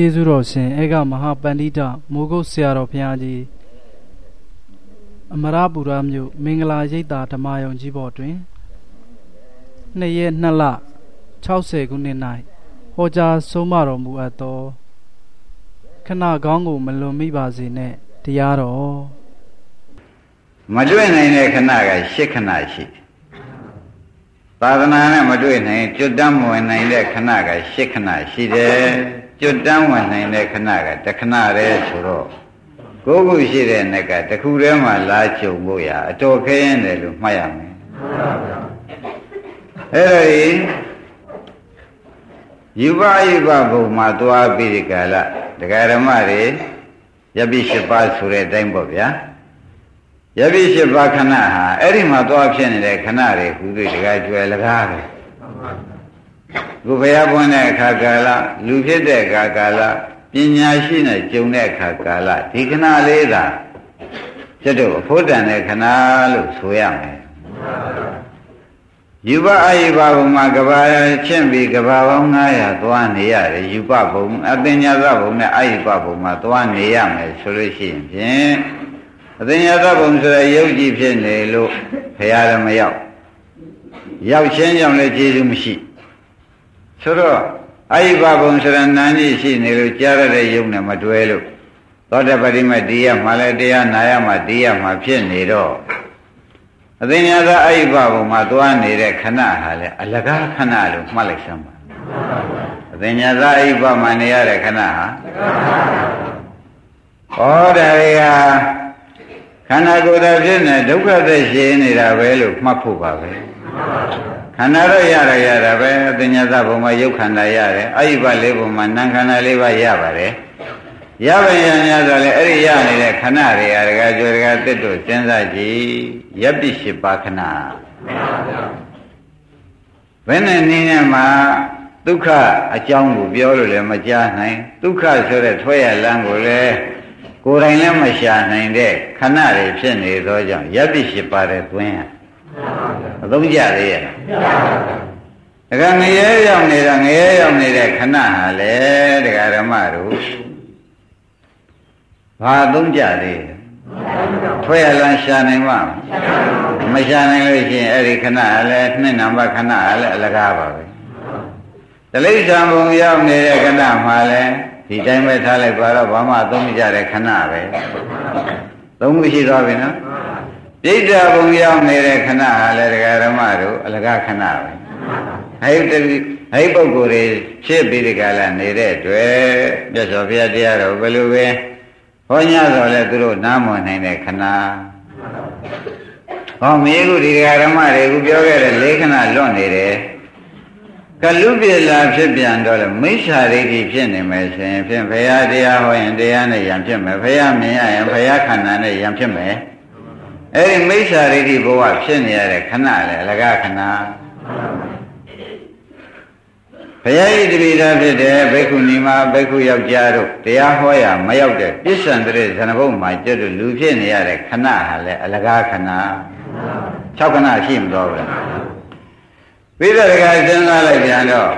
ကျေးဇူးတော်ရှင်အေကမဟာပန္တိတမိုးကုတ်ဆရာတော်ဘုရားကြီးအမရပူရမြို့မင်္ဂလာရိပ်သာဓမ္မယုံကြီးဘော်တွင်နှစ်ရက်နှစ်လ60ခုနှစ်၌ဟောကြားဆုံးမတော်မူအပ်သောခဏကောင်းကိုမလွန်မိပါစေနဲ့တရားတော်မတွေ့နိုင်တဲ့ခဏကရှစ်ခဏရှိသာသနာနဲ့မတွေ့နိုင်ကျွတ်တမ်းမဝင်နိုင်တဲ့ခဏကရှစ်ခဏရှိတယ် ကျွတ်တမ်းဝင်နိုင်တဲ့ခဏကတခဏတည်းဆိုတော့ကိုယ်ခုရှိတဲ့နဲ့ကတခုတည်းမှလာချုံဖို့ရအတော်ခဲရင်တယ်လို့မှတ်ရမယ်အဲ့ဒါကြီးယူပယူပဘုံမှာသွားပြီးဒီကလာဒကာဓမ္မတွေယပိ၈ပါးဆိုတဲ့အတိုင်းပေါ့ဗျာယပိ၈ပါးခဏဟာအဲ့ဒီမှာသွားဖြစ်နေတဲ့ခဏတွေဟူတွေဒကာကျွယ်လကားပဲ ခုဘုရားပွင့်တဲ့အခါကာလလူဖြစ်တဲ့အခါကာလပညာရှိနဲ့ကြုံတဲ့အခါကာလဒီခဏလေးသာကျွတ်တို့အဖို့တန်တဲ့ခဏလို့ဆိုရမယ်ယူပအယုပဘုံမှာကဘာချင်းပြီးကဘာပေါင်း900သွားနေရတယ်ယူပဘုံအပညာသဘုံနဲ့အယုပဘုံမှာသွားနေရမယ်ဆိုလို့ရှိရင်ဖြင့်အပညာသဘုံဆိုတဲ့ယုတ်ကြည်ဖြစ်နေလို့ဘုရားလည်းမရောက်ရောက်ချင်းကြောင့်လည်းကျေးဇူးမရှိ ဆိုတော့အယုပဘုံဆိုတဲ့နာနေရှိနေလို့ကြားရတဲ့ယုံနဲ့မတွဲလို့သောတပတိမတရားမှလည်းတရားနာရမှတရားမှဖြစ်နေတော့အသိဉာဏ်သာအယုပဘုံမှာသွားနေတဲ့ခဏဟာလေအလကားခဏလို့မှတ်လိုက်စမ်းပါအသိဉာဏ်သာအယုပမှာနေရတဲ့ခဏဟာဩဒါရီဟာခန္ဓာကိုယ်တော်ဖြစ်နေဒုက္ခသက်ရှင်နေတာပဲလို့မှတ်ဖို့ပါပဲ ခန္ဓာတော့ရရရတာပဲအသိဉာဏ်သာဘုံမှာယုတ်ခန္ဓာရတယ်အယုပလေးဘုံမှာနာမ်ခန္ဓာလေးပါရပါတယ်ရပါရများဆိုလေအဲ့ဒီရနေတဲ့ခဏတွေအရကကြွယ်ကတစ်တို့စဉ်းစားကြည့်ရပ်ပိရှိပါခဏဘယ်နဲ့နည်းနဲ့မှဒုက္ခအကြောင်းကိုပြောလို့လည်းမကြားနိုင်ဒုက္ခဆိုတဲ့ထွက်ရလမ်းကိုလည်းကိုယ်တိုင်လည်းမရှာနိုင်တဲ့ခဏတွေဖြစ်နေသောကြောင့်ရပ်ပိရှိပါတဲ့သွင်းရ အသုံးကြသေးရဲ့ဒကာငရဲရောက်နေတာငရဲရောက်နေတဲ့ခဏဟာလေဒကာဓမ္မတို့ဘာသုံးကြသေးထွဲရလန်းရှာနိုင်မှာမရှာနိုင်လို့ရှိရင်အဲ့ဒီခဏလည်းနှစ်နံပါတ်ခဏလည်းအလကားပါပဲတလိษံဘုံရောက်နေတဲ့ခဏမှလည်းဒီတိုင်းပဲထားလိုက်ပါတော့ဘာမှသုံးမကြတဲ့ခဏပဲသုံးမှုရှိသွားပြီနော် ပြိတ္တာဘုံရောက်နေတဲ့ခဏဟာလည်းဒကာရမတို့အလကားခဏပဲဟဲ့တတိဟဲ့ပုဂ္ဂိုလ်တွေဖြစ်ပြီးဒီကလာနေတဲ့တွေ့မြတ်စွာဘုရားတရားတော်ဘယ်လိုပဲဟောညတော့လေသူတို့နားမဝင်နိုင်တဲ့ခဏဟောမေခုဒီဓမ္မတွေကပြောခဲ့တဲ့လေးခဏလွတ်နေတယ်ကလူပြေလာဖြစ်ပြန်တော့လေမိစ္ဆာဒိဋ္ဌိဖြစ်နေမယ်ဆိုရင်ဖြင့်ဘုရားတရားဟောရင်တရားနဲ့ယံဖြစ်မယ်ဘုရားမြင်ရရင်ဘုရားခန္ဓာနဲ့ယံဖြစ်မယ် အဲ့ဒီမိစ္ဆာဒိဋ္ဌိဘဝဖြစ်နေရတဲ့ခဏလေအလကခဏဘုရားဤတပိသာဖြစ်တဲ့ဘိက္ခုနီမဘိက္ခုယောက်ျားတို့တရားဟောရမရောက်တဲ့ပြစ္ဆန္တရဇဏဘုံမှာကျွတ်လူဖြစ်နေရတဲ့ခဏဟာလေအလကားခဏ6ခဏရှိမတော်ဘူးပြီးတော့တခါစဉ်းစားလိုက်ပြန်တော့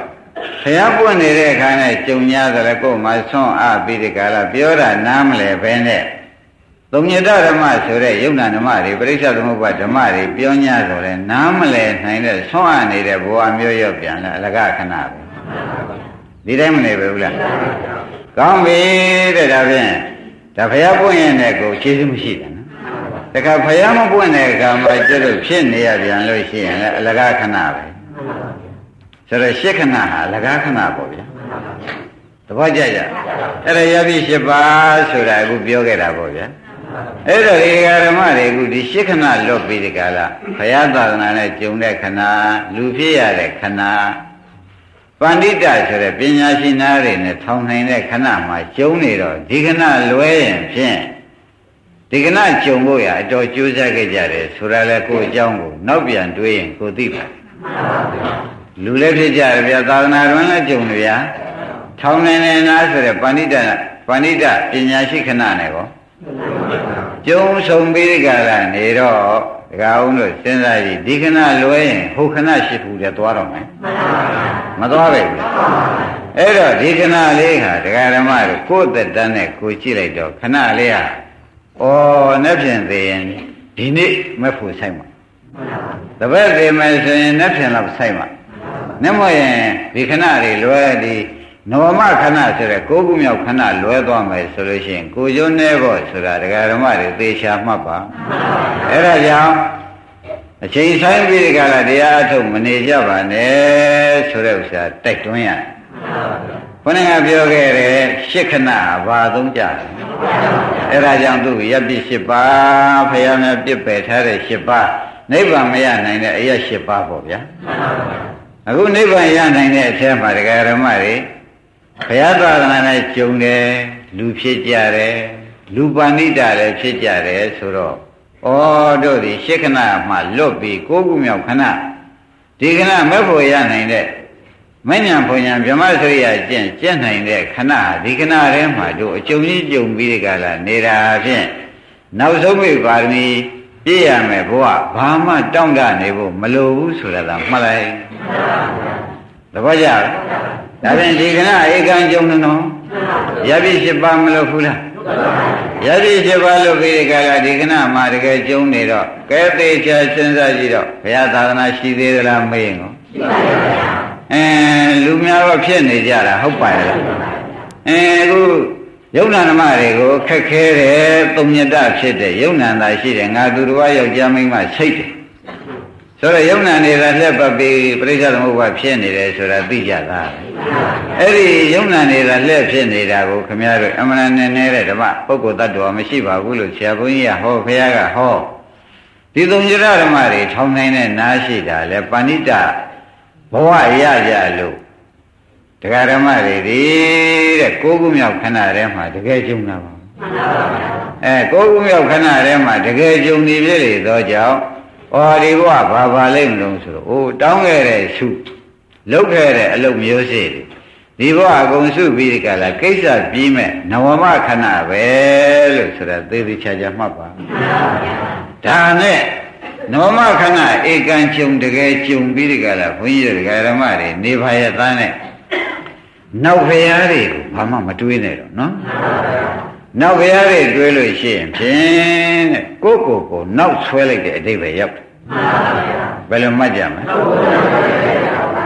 ဘုရားပွင့်နေတဲ့အခါနဲ့ကြုံ냐ဆိုလည်းကိုယ်မှဆွန့်အပြီးဒီကလာပြောတာနားမလဲဘဲနဲ့ သုံညတဓမ္မဆိုတဲ့ယုံနာဓမ္မတွေပရိစ္ဆေသမုပ္ပါဓမ္မတွေပြော냐ဆိုလဲနားမလဲနိုင်တဲ့ဆွန့်အနေတဲ့ဘဝမျိုးရောက်ပြန်လဲအလကားခဏပဲဒီတိုင်းမနေပဲဘူးလားကောင်းပြီတဲ့ဒါဖြင့်ဒါဖယားပွင့်ရင်လည်းကိုကျေးဇူးမရှိတယ်နော်တခါဖယားမပွင့်တဲ့အခါမှာကျွတ်လို့ဖြစ်နေရပြန်လို့ရှိရင်လည်းအလကားခဏပဲဆိုတော့ရှစ်ခဏဟာအလကားခဏပေါ့ဗျာတပည့်ကြကြအဲ့ဒါရပြီရှစ်ပါးဆိုတာအခုပြောခဲ့တာပေါ့ဗျာ အဲ့တော့ဒီဓမ္မတွေအခုဒီရှစ်ခဏလွတ်ပြီးဒီကလာဘုရားသာသနာနဲ့ကြုံတဲ့ခဏလူဖြစ်ရတဲ့ခဏပန္တိတဆိုတဲ့ပညာရှိနာတွေနဲ့ထောင်နိုင်တဲ့ခဏမှာကျုံနေတော့ဒီခဏလွဲရင်ဖြင့်ဒီကဏကြုံဖို့ရအတော်ကြိုးစားခဲ့ကြတယ်ဆိုတာလဲကိုယ်အကြောင်းကိုနောက်ပြန်တွေးရင်ကိုသိပါတယ်လူလည်းဖြစ်ကြတယ်ဗျာသာသနာ့တွင်လည်းကြုံတယ်ဗျာထောင်နေနေနာဆိုတဲ့ပန္တိတပန္တိတပညာရှိခဏနဲ့ကော ကျုံဆုံးပြီးကြတာနေတော့ဒကာအောင်တို့စဉ်းစားကြည့်ဒီခဏလွဲရင်ဟိုခဏရှိဘူးတဲ့သွားတော့မယ်မသွားပဲဘူးအဲ့တော့ဒီခဏလေးဟာဒကာဓမ္မတို့ကိုယ်သက်တမ်းနဲ့ကိုကြည့်လိုက်တော့ခဏလေးဟာဩနဲ့ဖြင့်သေးရင်ဒီနေ့မဖို့ဆိုင်မှာတပည့်သေးမယ်ဆိုရင်နဲ့ဖြင့်တော့ဆိုင်မှာနဲ့မဟုတ်ရင်ဒီခဏလေးလွဲဒီ နောမခဏဆိုတဲ့ကိုးခုမြောက်ခဏလွဲသွားမယ်ဆိုလို့ရှိရင်ကိုကျိုးနေဖို့ဆိုတာဒကာဓမ္မတွေသေချာမှတ်ပါအဲ့ဒါကြောင့်အချိန်ဆိုင်ပြီးဒီကလာတရားအထုတ်မနေကြပါနဲ့ဆိုတဲ့ဥစ္စာတိုက်တွန်းရတယ်ခொနကပြောခဲ့တယ်ရှစ်ခဏဘာသုံးကြတယ်အဲ့ဒါကြောင့်သူရပ်ပြစ်ရှစ်ပါးဖယားများပြစ်ပယ်ထားတဲ့ရှစ်ပါးနိဗ္ဗာန်မရနိုင်တဲ့အရာရှစ်ပါးပေါ့ဗျာအခုနိဗ္ဗာန်ရနိုင်တဲ့အထဲမှာဒကာဓမ္မတွေ ဘုရားသာသနာနဲ့ကြုံတယ်လူဖြစ်ကြတယ်လူပဏိတာလည်းဖြစ်ကြတယ်ဆိုတော့ဩတို့ဒီရှစ်ခဏမှလွတ်ပြီးကိုးခုမြောက်ခဏဒီခဏမဲ့ဖို့ရနိုင်တဲ့မဉ္ဇဉ်ဘုံညာဗြဟ္မစရိယကျင့်ကျင့်နိုင်တဲ့ခဏဒီခဏထဲမှာတို့အကျုံကြီးကြုံပြီးဒီကလာနေတာဖြင့်နောက်ဆုံးမိပါရမီပြည့်ရမယ်ဘုရားဘာမှတောင့်တနေဖို့မလိုဘူးဆိုတာကမှတ်လိုက်သဘောကျလား ဒါဖြင့်ဒီခဏဧကံကြုံနော်ရပြီရှိပါမလို့ဘူးလားရပြီရှိပါလို့ပြီးဒီကလာဒီခဏမှာတကယ်ကြုံနေတော့ကဲသေးချာစဉ်းစားကြည့်တော့ဘုရားသာသနာရှိသေးသလားမေးရင်ကိုရှိပါပါအဲလူများတော့ဖြစ်နေကြတာဟုတ်ပါရဲ့လားအဲအခုယုံနာဓမ္မတွေကိုခက်ခဲတယ်သုံညတဖြစ်တဲ့ယုံနာသာရှိတယ်ငါသူတော်ယောက်ျားမိန်းမစိတ်တယ် ဆိုတော့ယုံနာနေတာလက်ပတ်ပြီးပြိဿသမုပ္ပါဖြစ်နေတယ်ဆိုတာသိကြတာအဲ့ဒီယုံနာနေတာလက်ဖြစ်နေတာကိုခမည်းတော်အမှန်နဲ့နေတဲ့ဓမ္မပုဂ္ဂိုလ်တ attva မရှိပါဘူးလို့ဆရာဘုန်းကြီးကဟောခရကဟောဒီသုံးကြရဓမ္မတွေထောင်နိုင်တဲ့နားရှိတာလဲပဏိတဘဝရကြလို့တရားဓမ္မတွေဒီတဲ့ကိုးခုမြောက်ခဏထဲမှာတကယ်ကျုံတာပါအဲကိုးခုမြောက်ခဏထဲမှာတကယ်ကျုံနေပြည့်လေသောကြောင့် ဩဒီဘဝဘာပါလိမ့်မလို့ဆိုတော့အိုးတောင်းခဲ့တဲ့စုလုတ်ခဲ့တဲ့အလုပ်မျိုးစေ့ဒီဘဝအကုန်စုပြီးဒီကလာကိစ္စပြီးမဲ့နဝမခဏပဲလို့ဆိုတာသေသေးချာချာမှတ်ပါဒါနဲ့နောမခဏဧကံကျုံတကယ်ကျုံပြီးဒီကလာဘုန်းကြီးတို့ဓမ္မတွေနေပါရဲ့သားနဲ့နောက်ဖရာတွေကိုဘာမှမတွေးနဲ့တော့နော် နောက်ဖရာတွေတွေးလို့ရှိရင်ဖြင့်တဲ့ကိုကိုကိုနောက်ဆွဲလိုက်တဲ့အတိတ်ပဲရောက်တယ်ဘယ်လိုမှတ်ကြမလဲ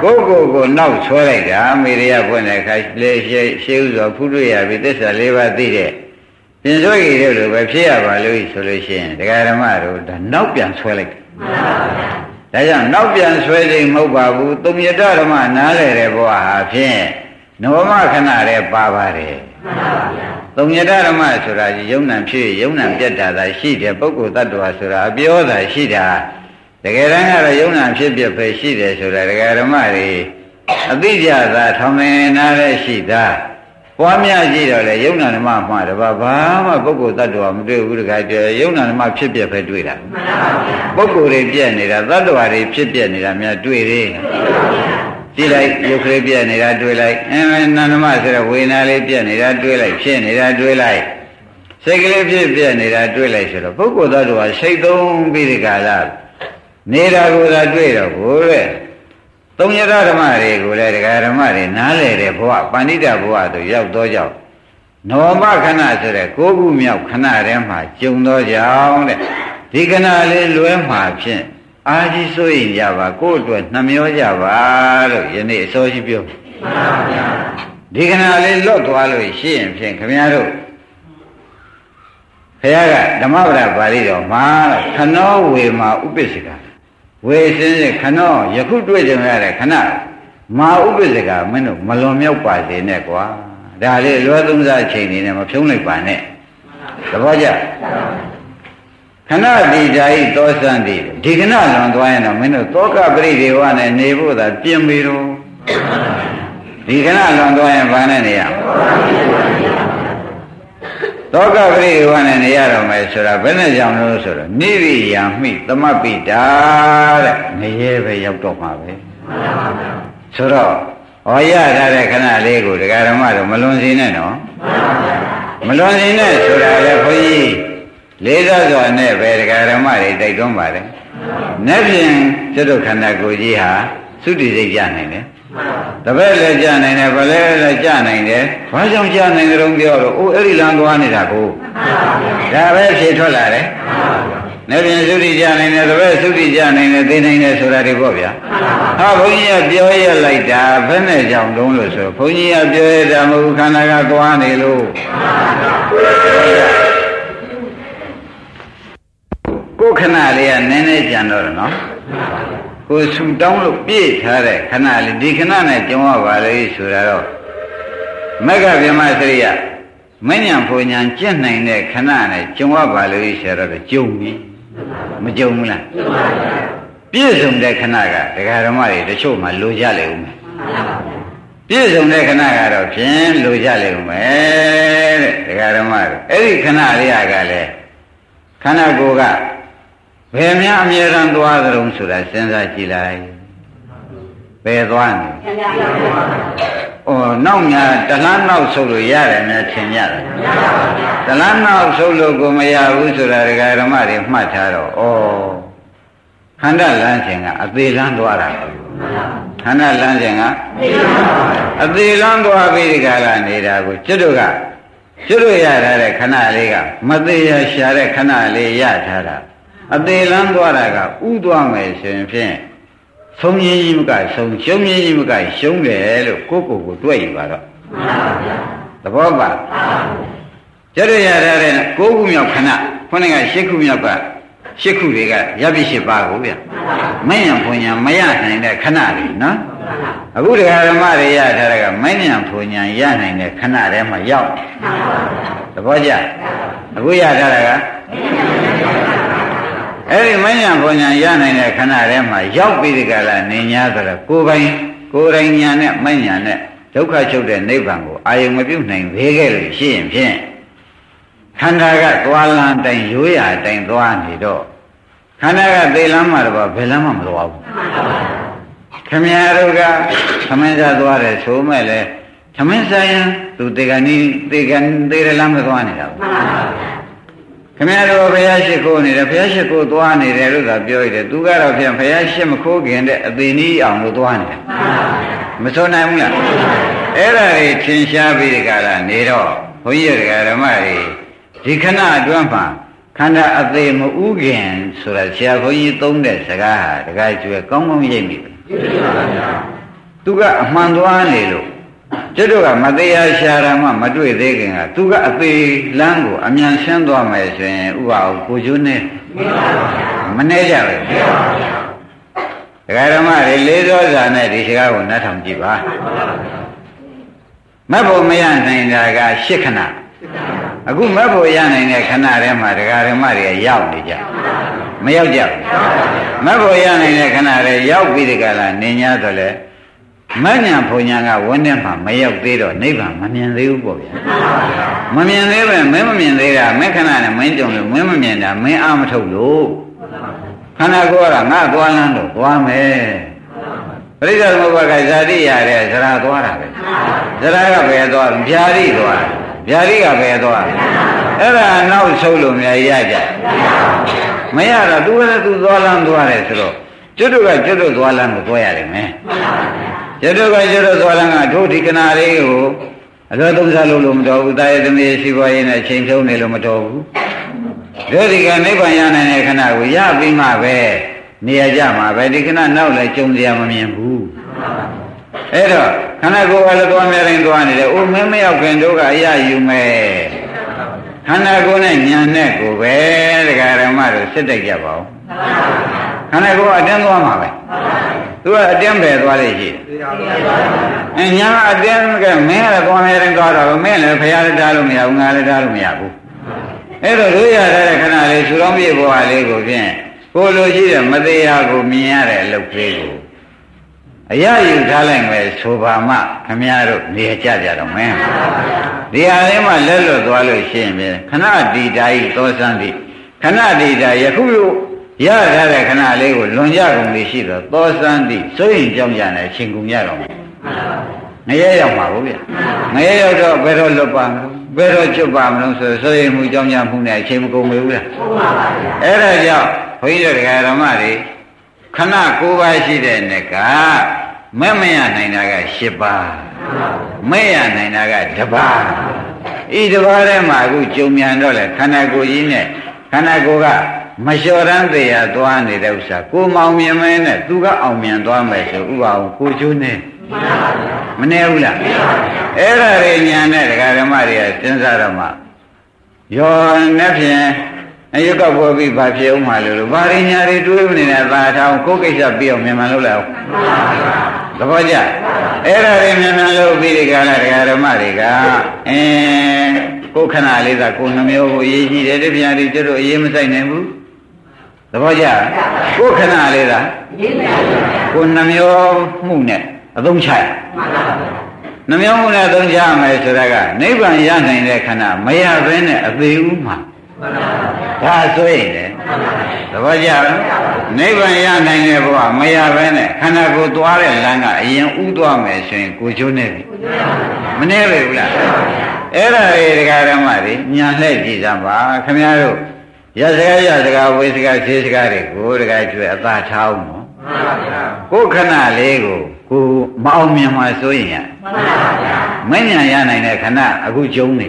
ကိုကိုကိုနောက်ဆွဲလိုက်တာမေရိယဖွင့်တဲ့အခါလေရှေးရှေးဥစွာဖုတွေ့ရပြီသစ္စာလေးပါးသိတဲ့ပြင်ဆွဲကြီးတို့လိုပဲဖြစ်ရပါလို့ဆိုလို့ရှိရင်ဒကာဓမ္မတို့ဒါနောက်ပြန်ဆွဲလိုက်တယ်ဒါကြောင့်နောက်ပြန်ဆွဲခြင်းမဟုတ်ပါဘူးသုံးရတဓမ္မနားလေတဲ့ဘဝဟာဖြင့်နောမခဏတည်းပါပါတယ် သုံးရတဓမ္မဆိုတာယုံ nant ဖြစ်ယုံ nant ပြတ်တာသာရှိတယ်ပုဂ္ဂိုလ်တ attva ဆိုတာအပြောတာရှိတာတကယ်တမ်းကတော့ယုံ nant ဖြစ်ပြပဲရှိတယ်ဆိုတာဒကာဓမ္မတွေအသိကြသာထောင်နေနာလည်းရှိတာပွားများကြည့်တော့လေယုံနာဓမ္မမှာတပါဘာမှပုဂ္ဂိုလ်တ attva မတွေ့ဘူးတခါကျယုံနာဓမ္မဖြစ်ပြပဲတွေ့တာပုဂ္ဂိုလ်တွေပြည့်နေတာတ attva တွေဖြစ်ပြနေတာများတွေ့သေး ကြည့်လိုက်ရုပ်ကလေးပြည့်နေတာတွေ့လိုက်အင်းနာဓမ္မဆိုတဲ့ဝေဒနာလေးပြည့်နေတာတွေ့လိုက်ဖြစ်နေတာတွေ့လိုက်စိတ်ကလေးဖြစ်ပြည့်နေတာတွေ့လိုက်ဆိုတော့ပုဂ္ဂိုလ်တ attva စိတ်သုံးပြီးဒီကလာနေတာကိုသာတွေ့တော့ဘိုးတဲ့သုံးရဓမ္မတွေကိုလည်းဒကာဓမ္မတွေနားလေတဲ့ဘဝပဏိတဘဝတို့ရောက်တော့ကြောင့်နောမခဏဆိုတဲ့ကိုးခုမြောက်ခဏထဲမှာကျုံတော့ကြောင်းတဲ့ဒီခဏလေးလွဲမှာဖြင့် အာကြီးစိုးရင်ကြပါကိုယ့်အတွက်နှမျောကြပါလို့ယနေ့အစောကြီးပြောဒီခဏလေးလွတ်သွားလို့ရှိရင်ဖြင့်ခမည်းတော်ဘုရားကဓမ္မပဒပါဠိတော်မှာခနောဝေမာဥပ္ပစ္စကဝေစင်းစခဏယခုတွေ့ကြရတဲ့ခဏမာဥပ္ပစ္စကမင်းတို့မလွန်မြောက်ပါစေနဲ့ကွာဒါလေးလွယ်သုံးစားအချိန်နေနဲ့မဖြုံးလိုက်ပါနဲ့သဘောကျ ခဏဒီဓာဤသောစံဒီဒီခဏလွန်သွားရင်တော့မင်းတို့သောကပရိဒေဝနဲ့နေဖို့သာပြင်ပြီတော့ဒီခဏလွန်သွားရင်ဘာနဲ့နေရသောကပရိဒေဝနဲ့နေရတော့မယ်ဆိုတာဘယ်နဲ့ကြောင့်လို့ဆိုတော့နိရိယာမိသမပိတာတဲ့ငရဲပဲရောက်တော့မှာပဲဆိုတော့ဟောရထားတဲ့ခဏလေးကိုဒကာဓမ္မတို့မလွန်စေနဲ့နော်မလွန်စေနဲ့ဆိုတာလေခွန်ကြီး လေးစားစွာနဲ့ပဲဒကာဓမ္မတွေတိုက်တွန်းပါတယ်။နေ့ဖြင့်ကျွတ်တို့ခန္ဓာကိုယ်ကြီးဟာသုတိစိတ်ကြနိုင်တယ်။တပည့်လည်းကြနိုင်တယ်ဗလဲလည်းကြနိုင်တယ်။ဘာကြောင့်ကြနိုင်ကြုံပြောတော့အိုးအဲ့ဒီလမ်းသွားနေတာကိုဒါပဲဖြေထွက်လာတယ်။နေ့ပြင်သုတိကြနိုင်တယ်တပည့်သုတိကြနိုင်တယ်သိနိုင်တယ်ဆိုတာတွေပေါ့ဗျာ။ဟာဘုန်းကြီးကပြောရလိုက်တာဘယ်နဲ့ကြောင့်တုံးလို့ဆိုဘုန်းကြီးကပြောရတာမဟုတ်ခန္ဓာကသွားနေလို့ ကိုယ်ခဏလေးကနည်းနည်းကြံတော့တယ်နော်ကိုယ်ဆူတောင်းလို့ပြည့်ထားတဲ့ခဏလေးဒီခဏနဲ့ကြုံရပါလေဆိုတာတော့မက္ကဗြဟ္မစရိယမဉ္ဇဉ်ဖွညာကျင့်နိုင်တဲ့ခဏနဲ့ကြုံရပါလေဆိုတော့ကြုံပြီမကြုံဘူးလားပြည့်စုံတဲ့ခဏကဒကာဓမ္မတွေတချို့မှလိုကြလေဦးမယ်ပြည့်စုံတဲ့ခဏကတော့ဖြင့်လိုကြလေဦးမယ်တဲ့ဒကာဓမ္မတွေအဲ့ဒီခဏလေးကလည်းခန္ဓာကိုယ်က ဘယ်များအမြဲတမ်းသွားကြုံဆိုတာစဉ်းစားကြည့်လိုက်ဘယ်သွားနေဩနောက်ညာတလန်းနောက်ဆုပ်လို့ရတယ်များထင်ကြတယ်တလန်းနောက်ဆုပ်လို့ကိုမရဘူးဆိုတာဒကာဓမ္မတွေမှတ်ထားတော့ဩခန္ဓာလမ်းခြင်းကအသေးလန်းသွားတာခန္ဓာလမ်းခြင်းကအသေးလန်းသွားပြီးဒီကလာနေတာကိုကျွတ်တို့ကကျွတ်တို့ရထားတဲ့ခဏလေးကမသေးရရှာတဲ့ခဏလေးရထားတာ အသေးလန်းသွားတာကဥသွားမယ်ဆိုရင်ဖြင့်ဆုံးရင်းကြီးမကဆုံးရှုံးရင်းကြီးမကရှုံးတယ်လို့ကိုယ့်ကိုယ်ကိုတွေ့ယူပါတော့သဘောပါကျရရတဲ့ကိုးခုမြောက်ခဏခုနကရှစ်ခုမြောက်ကရှစ်ခုတွေကရပ်ပြရှစ်ပါကိုဗျမဉ္ဇဉ်ဖွညာမရနိုင်တဲ့ခဏတွေနော်အခုတရားဓမ္မတွေရထားတဲ့ကမဉ္ဇဉ်ဖွညာရနိုင်တဲ့ခဏထဲမှာရောက်သဘောကျအခုရထားတာက အဲ့ဒီမဉ္ဇဉ်ဘုံညာရနိုင်တဲ့ခဏထဲမှာရောက်ပြီးဒီကလာနေ냐ဆိုတော့ကိုယ်ပိုင်ကိုယ်တိုင်ညာနဲ့မဉ္ဇဉ်နဲ့ဒုက္ခချုပ်တဲ့နိဗ္ဗာန်ကိုအာယုံမပြုတ်နိုင်သေးခဲ့လို့ရှိရင်ဖြင့်ခန္ဓာကသွားလန်းတိုင်ရိုးရတိုင်သွားနေတော့ခန္ဓာကသေလမ်းမှာတော့ဘယ်လမ်းမှမသွားဘူးခမရတို့ကသမင်းစားသွားတယ်ဆိုမဲ့လေသမင်းစားရင်သူတေကနီတေကန်တေရလမ်းမသွားနေတာဘူး ခင်ဗျားတို့ဘုရားရှိခိုးနေတယ်ဘုရားရှိခိုးသွားနေတယ်လို့သာပြောရတယ်သူကတော့ပြန်ဘုရားရှိမခိုးခင်တဲ့အသေးနည်းအောင်လို့သွားနေတယ်မစွန်နိုင်ဘူးလားအဲ့ဒါတွေထင်ရှားပြီးဒီကလာနေတော့ဘုန်းကြီးတွေကဓမ္မတွေဒီခဏအတွင်းမှာခန္ဓာအသေးမဥခင်ဆိုတာဆရာဘုန်းကြီးသုံးတဲ့စကားဟာတခါကျွဲကောင်းကောင်းရိပ်ပြီသူကအမှန်သွားနေလို့ ကျွတ်တို့ကမတရားရှာတာမှမတွေ့သေးခင်ကသူကအသေးလမ်းကိုအမြန်ရှင်းသွားမယ်ဆိုရင်ဥပအောင်ကိုကျွန်းနေမနေကြပဲဒကာဓမ္မတွေလေးသောဇာနဲ့ဒီစကားကိုနှတ်ထောင်ကြည့်ပါမတ်ဖို့မရနိုင်တာကရှစ်ခဏအခုမတ်ဖို့ရနိုင်တဲ့ခဏထဲမှာဒကာဓမ္မတွေရောက်နေကြမရောက်ကြဘူးမတ်ဖို့ရနိုင်တဲ့ခဏထဲရောက်ပြီးဒီကလာနေ냐ဆိုလဲ မညာဘုံညာကဝန်းထဲမှာမရောက်သေးတော့နိဗ္ဗာန်မမြင်သေးဘူးပေါ့ဗျာမမြင်သေးပဲမင်းမမြင်သေးတာမင်းခဏနဲ့မင်းကြုံလို့မင်းမမြင်တာမင်းအာမထုတ်လို့ခန္ဓာကိုယ်ကငါသွားလန်းလို့သွားမယ်ပရိစ္ဆေသမုပ္ပါကဇာတိရတဲ့ဇရာသွားတာပဲဇရာကဘယ်သွားဗျာတိသွားဗျာတိကဘယ်သွားအဲ့ဒါနောက်ဆုံးလို့များရကြမရတော့သူကလည်းသူသွားလန်းသွားတယ်ဆိုတော့ကျွတ်တို့ကကျွတ်တို့သွားလန်းကိုသွားရတယ်မယ် ရတုကရတုသွားလန်းကတို့ဒီကနာလေးကိုအလွယ်သုံးစားလို့လို့မတော်ဘူးတာယသမီးရှိပွားရေးနဲ့ချိန်ဖြုံးနေလို့မတော်ဘူးတို့ဒီကနိဗ္ဗာန်ရနိုင်တဲ့ခဏကိုရပြီးမှပဲနေရာကြမှာပဲဒီခဏနောက်လည်းကြုံစရာမမြင်ဘူးအဲ့တော့ခန္ဓာကိုယ်ကလည်းသွားမြဲတိုင်းသွားနေတယ်အိုးမင်းမရောက်ခင်တို့ကအရယူမယ်ခန္ဓာကိုယ်နဲ့ညာနဲ့ကိုပဲတရားဓမ္မတို့စစ်တိုက်ကြပါဦးခ န္ဓာကိုယ်ကအတင်းသွားမှာပဲသူကအတင်းပဲသွားလိမ့်ရှိအဲညာကအတင်းကမင်းကလည်းသွားမယ်ရင်သွားတော့မင်းလည်းဖရာလည်းတားလို့မရဘူးငါလည်းတားလို့မရဘူးအဲ့တော့တို့ရတဲ့ခဏလေးသူတော်ပြည့်ဘဝလေးကိုဖြင့်ကိုလိုရှိတဲ့မတရားကိုမြင်ရတဲ့အလုပ်ကလေးကိုအရယူထားလိုက်မယ်ဆိုပါမှခမည်းတော်နေကြကြတော့မင်းဒီဟာလေးမှလက်လွတ်သွားလို့ရှိရင်ဖြင့်ခဏတီတာဤသောစံတိခဏတီတာယခု ရထားတဲ့ခဏလေးကိုလွန်ကြကုန်ပြီရှိတော့သောစန်းတိစိုးရင်ကြောင်းကြတယ်ချင်းကုန်ရတော့ငရဲရောက်မှာဘူးဗျငရဲရောက်တော့ဘယ်တော့လွတ်ပါမလို့ဘယ်တော့ချွတ်ပါမလို့ဆိုစိုးရင်မှုကြောင်းကြမှုနဲ့အချိန်မကုန်ဘူးလားအဲ့ဒါကြောင့်ဘဘုန်းကြီးတို့ဓမ္မတွေခဏ၉ပါးရှိတဲ့နေ့ကမဲ့မရနိုင်တာက၈ပါးမဲ့ရနိုင်တာကတစ်ပါးဤတစ်ပါးထဲမှာအခုကြုံမြန်တော့လေခန္ဓာကိုယ်ကြီးနဲ့ခန္ဓာကိုယ်က မလျှော်ရမ်းသေးရသွားနေတဲ့ဥစ္စာကိုမောင်မြင်မဲနဲ့သူကအောင်မြင်သွားမယ်ဆိုဥပအောင်ကိုချိုးနေမနေဘူးလားအဲ့ဒါတွေညာနဲ့ဒကာဓမ္မတွေကစဉ်းစားတော့မှယောနဲ့ဖြင့်အယုတ်ကပေါ်ပြီးဘာဖြစ်အောင်မှလို့ဘာရညာတွေတွေးနေတဲ့သာထောင်ကိုယ်ကိစ္စပြီးအောင်မြန်မြန်လုပ်လိုက်အောင်သဘောကျအဲ့ဒါတွေမြန်မြန်လုပ်ပြီးဒီကလာဒကာဓမ္မတွေကအင်းကိုခဏလေးသာကိုနှမျိုးကိုအရေးကြီးတယ်တပြားတွေကျတော့အရေးမဆိုင်နိုင်ဘူး သဘောကျကိုခဏလေးသာကိုနှမျိုးမှုနဲ့အသုံးချရနှမျိုးမှုနဲ့အသုံးချမယ်ဆိုတာကနိဗ္ဗာန်ရနိုင်တဲ့ခဏမရဘဲနဲ့အသေးဦးမှာဒါဆိုရင်လေသဘောကျလားနိဗ္ဗာန်ရနိုင်တဲ့ဘဝမရဘဲနဲ့ခန္ဓာကိုယ်သွားတဲ့လမ်းကအရင်ဥသွားမယ်ဆိုရင်ကိုချိုးနေပြီမနေပြီဘူးလားအဲ့ဒါတွေဒကာဓမ္မတွေညာလှည့်ကြည့်ကြပါခင်ဗျားတို့ ရစကားရစကားဝေစကားဈေးစကားတွေကိုဒကာကျွဲအသာထားအောင်နော်ကိုခဏလေးကိုကိုမအောင်မြင်မှဆိုရင်ရမဉ္ဇဏ်ရနိုင်တဲ့ခဏအခုကျုံနေ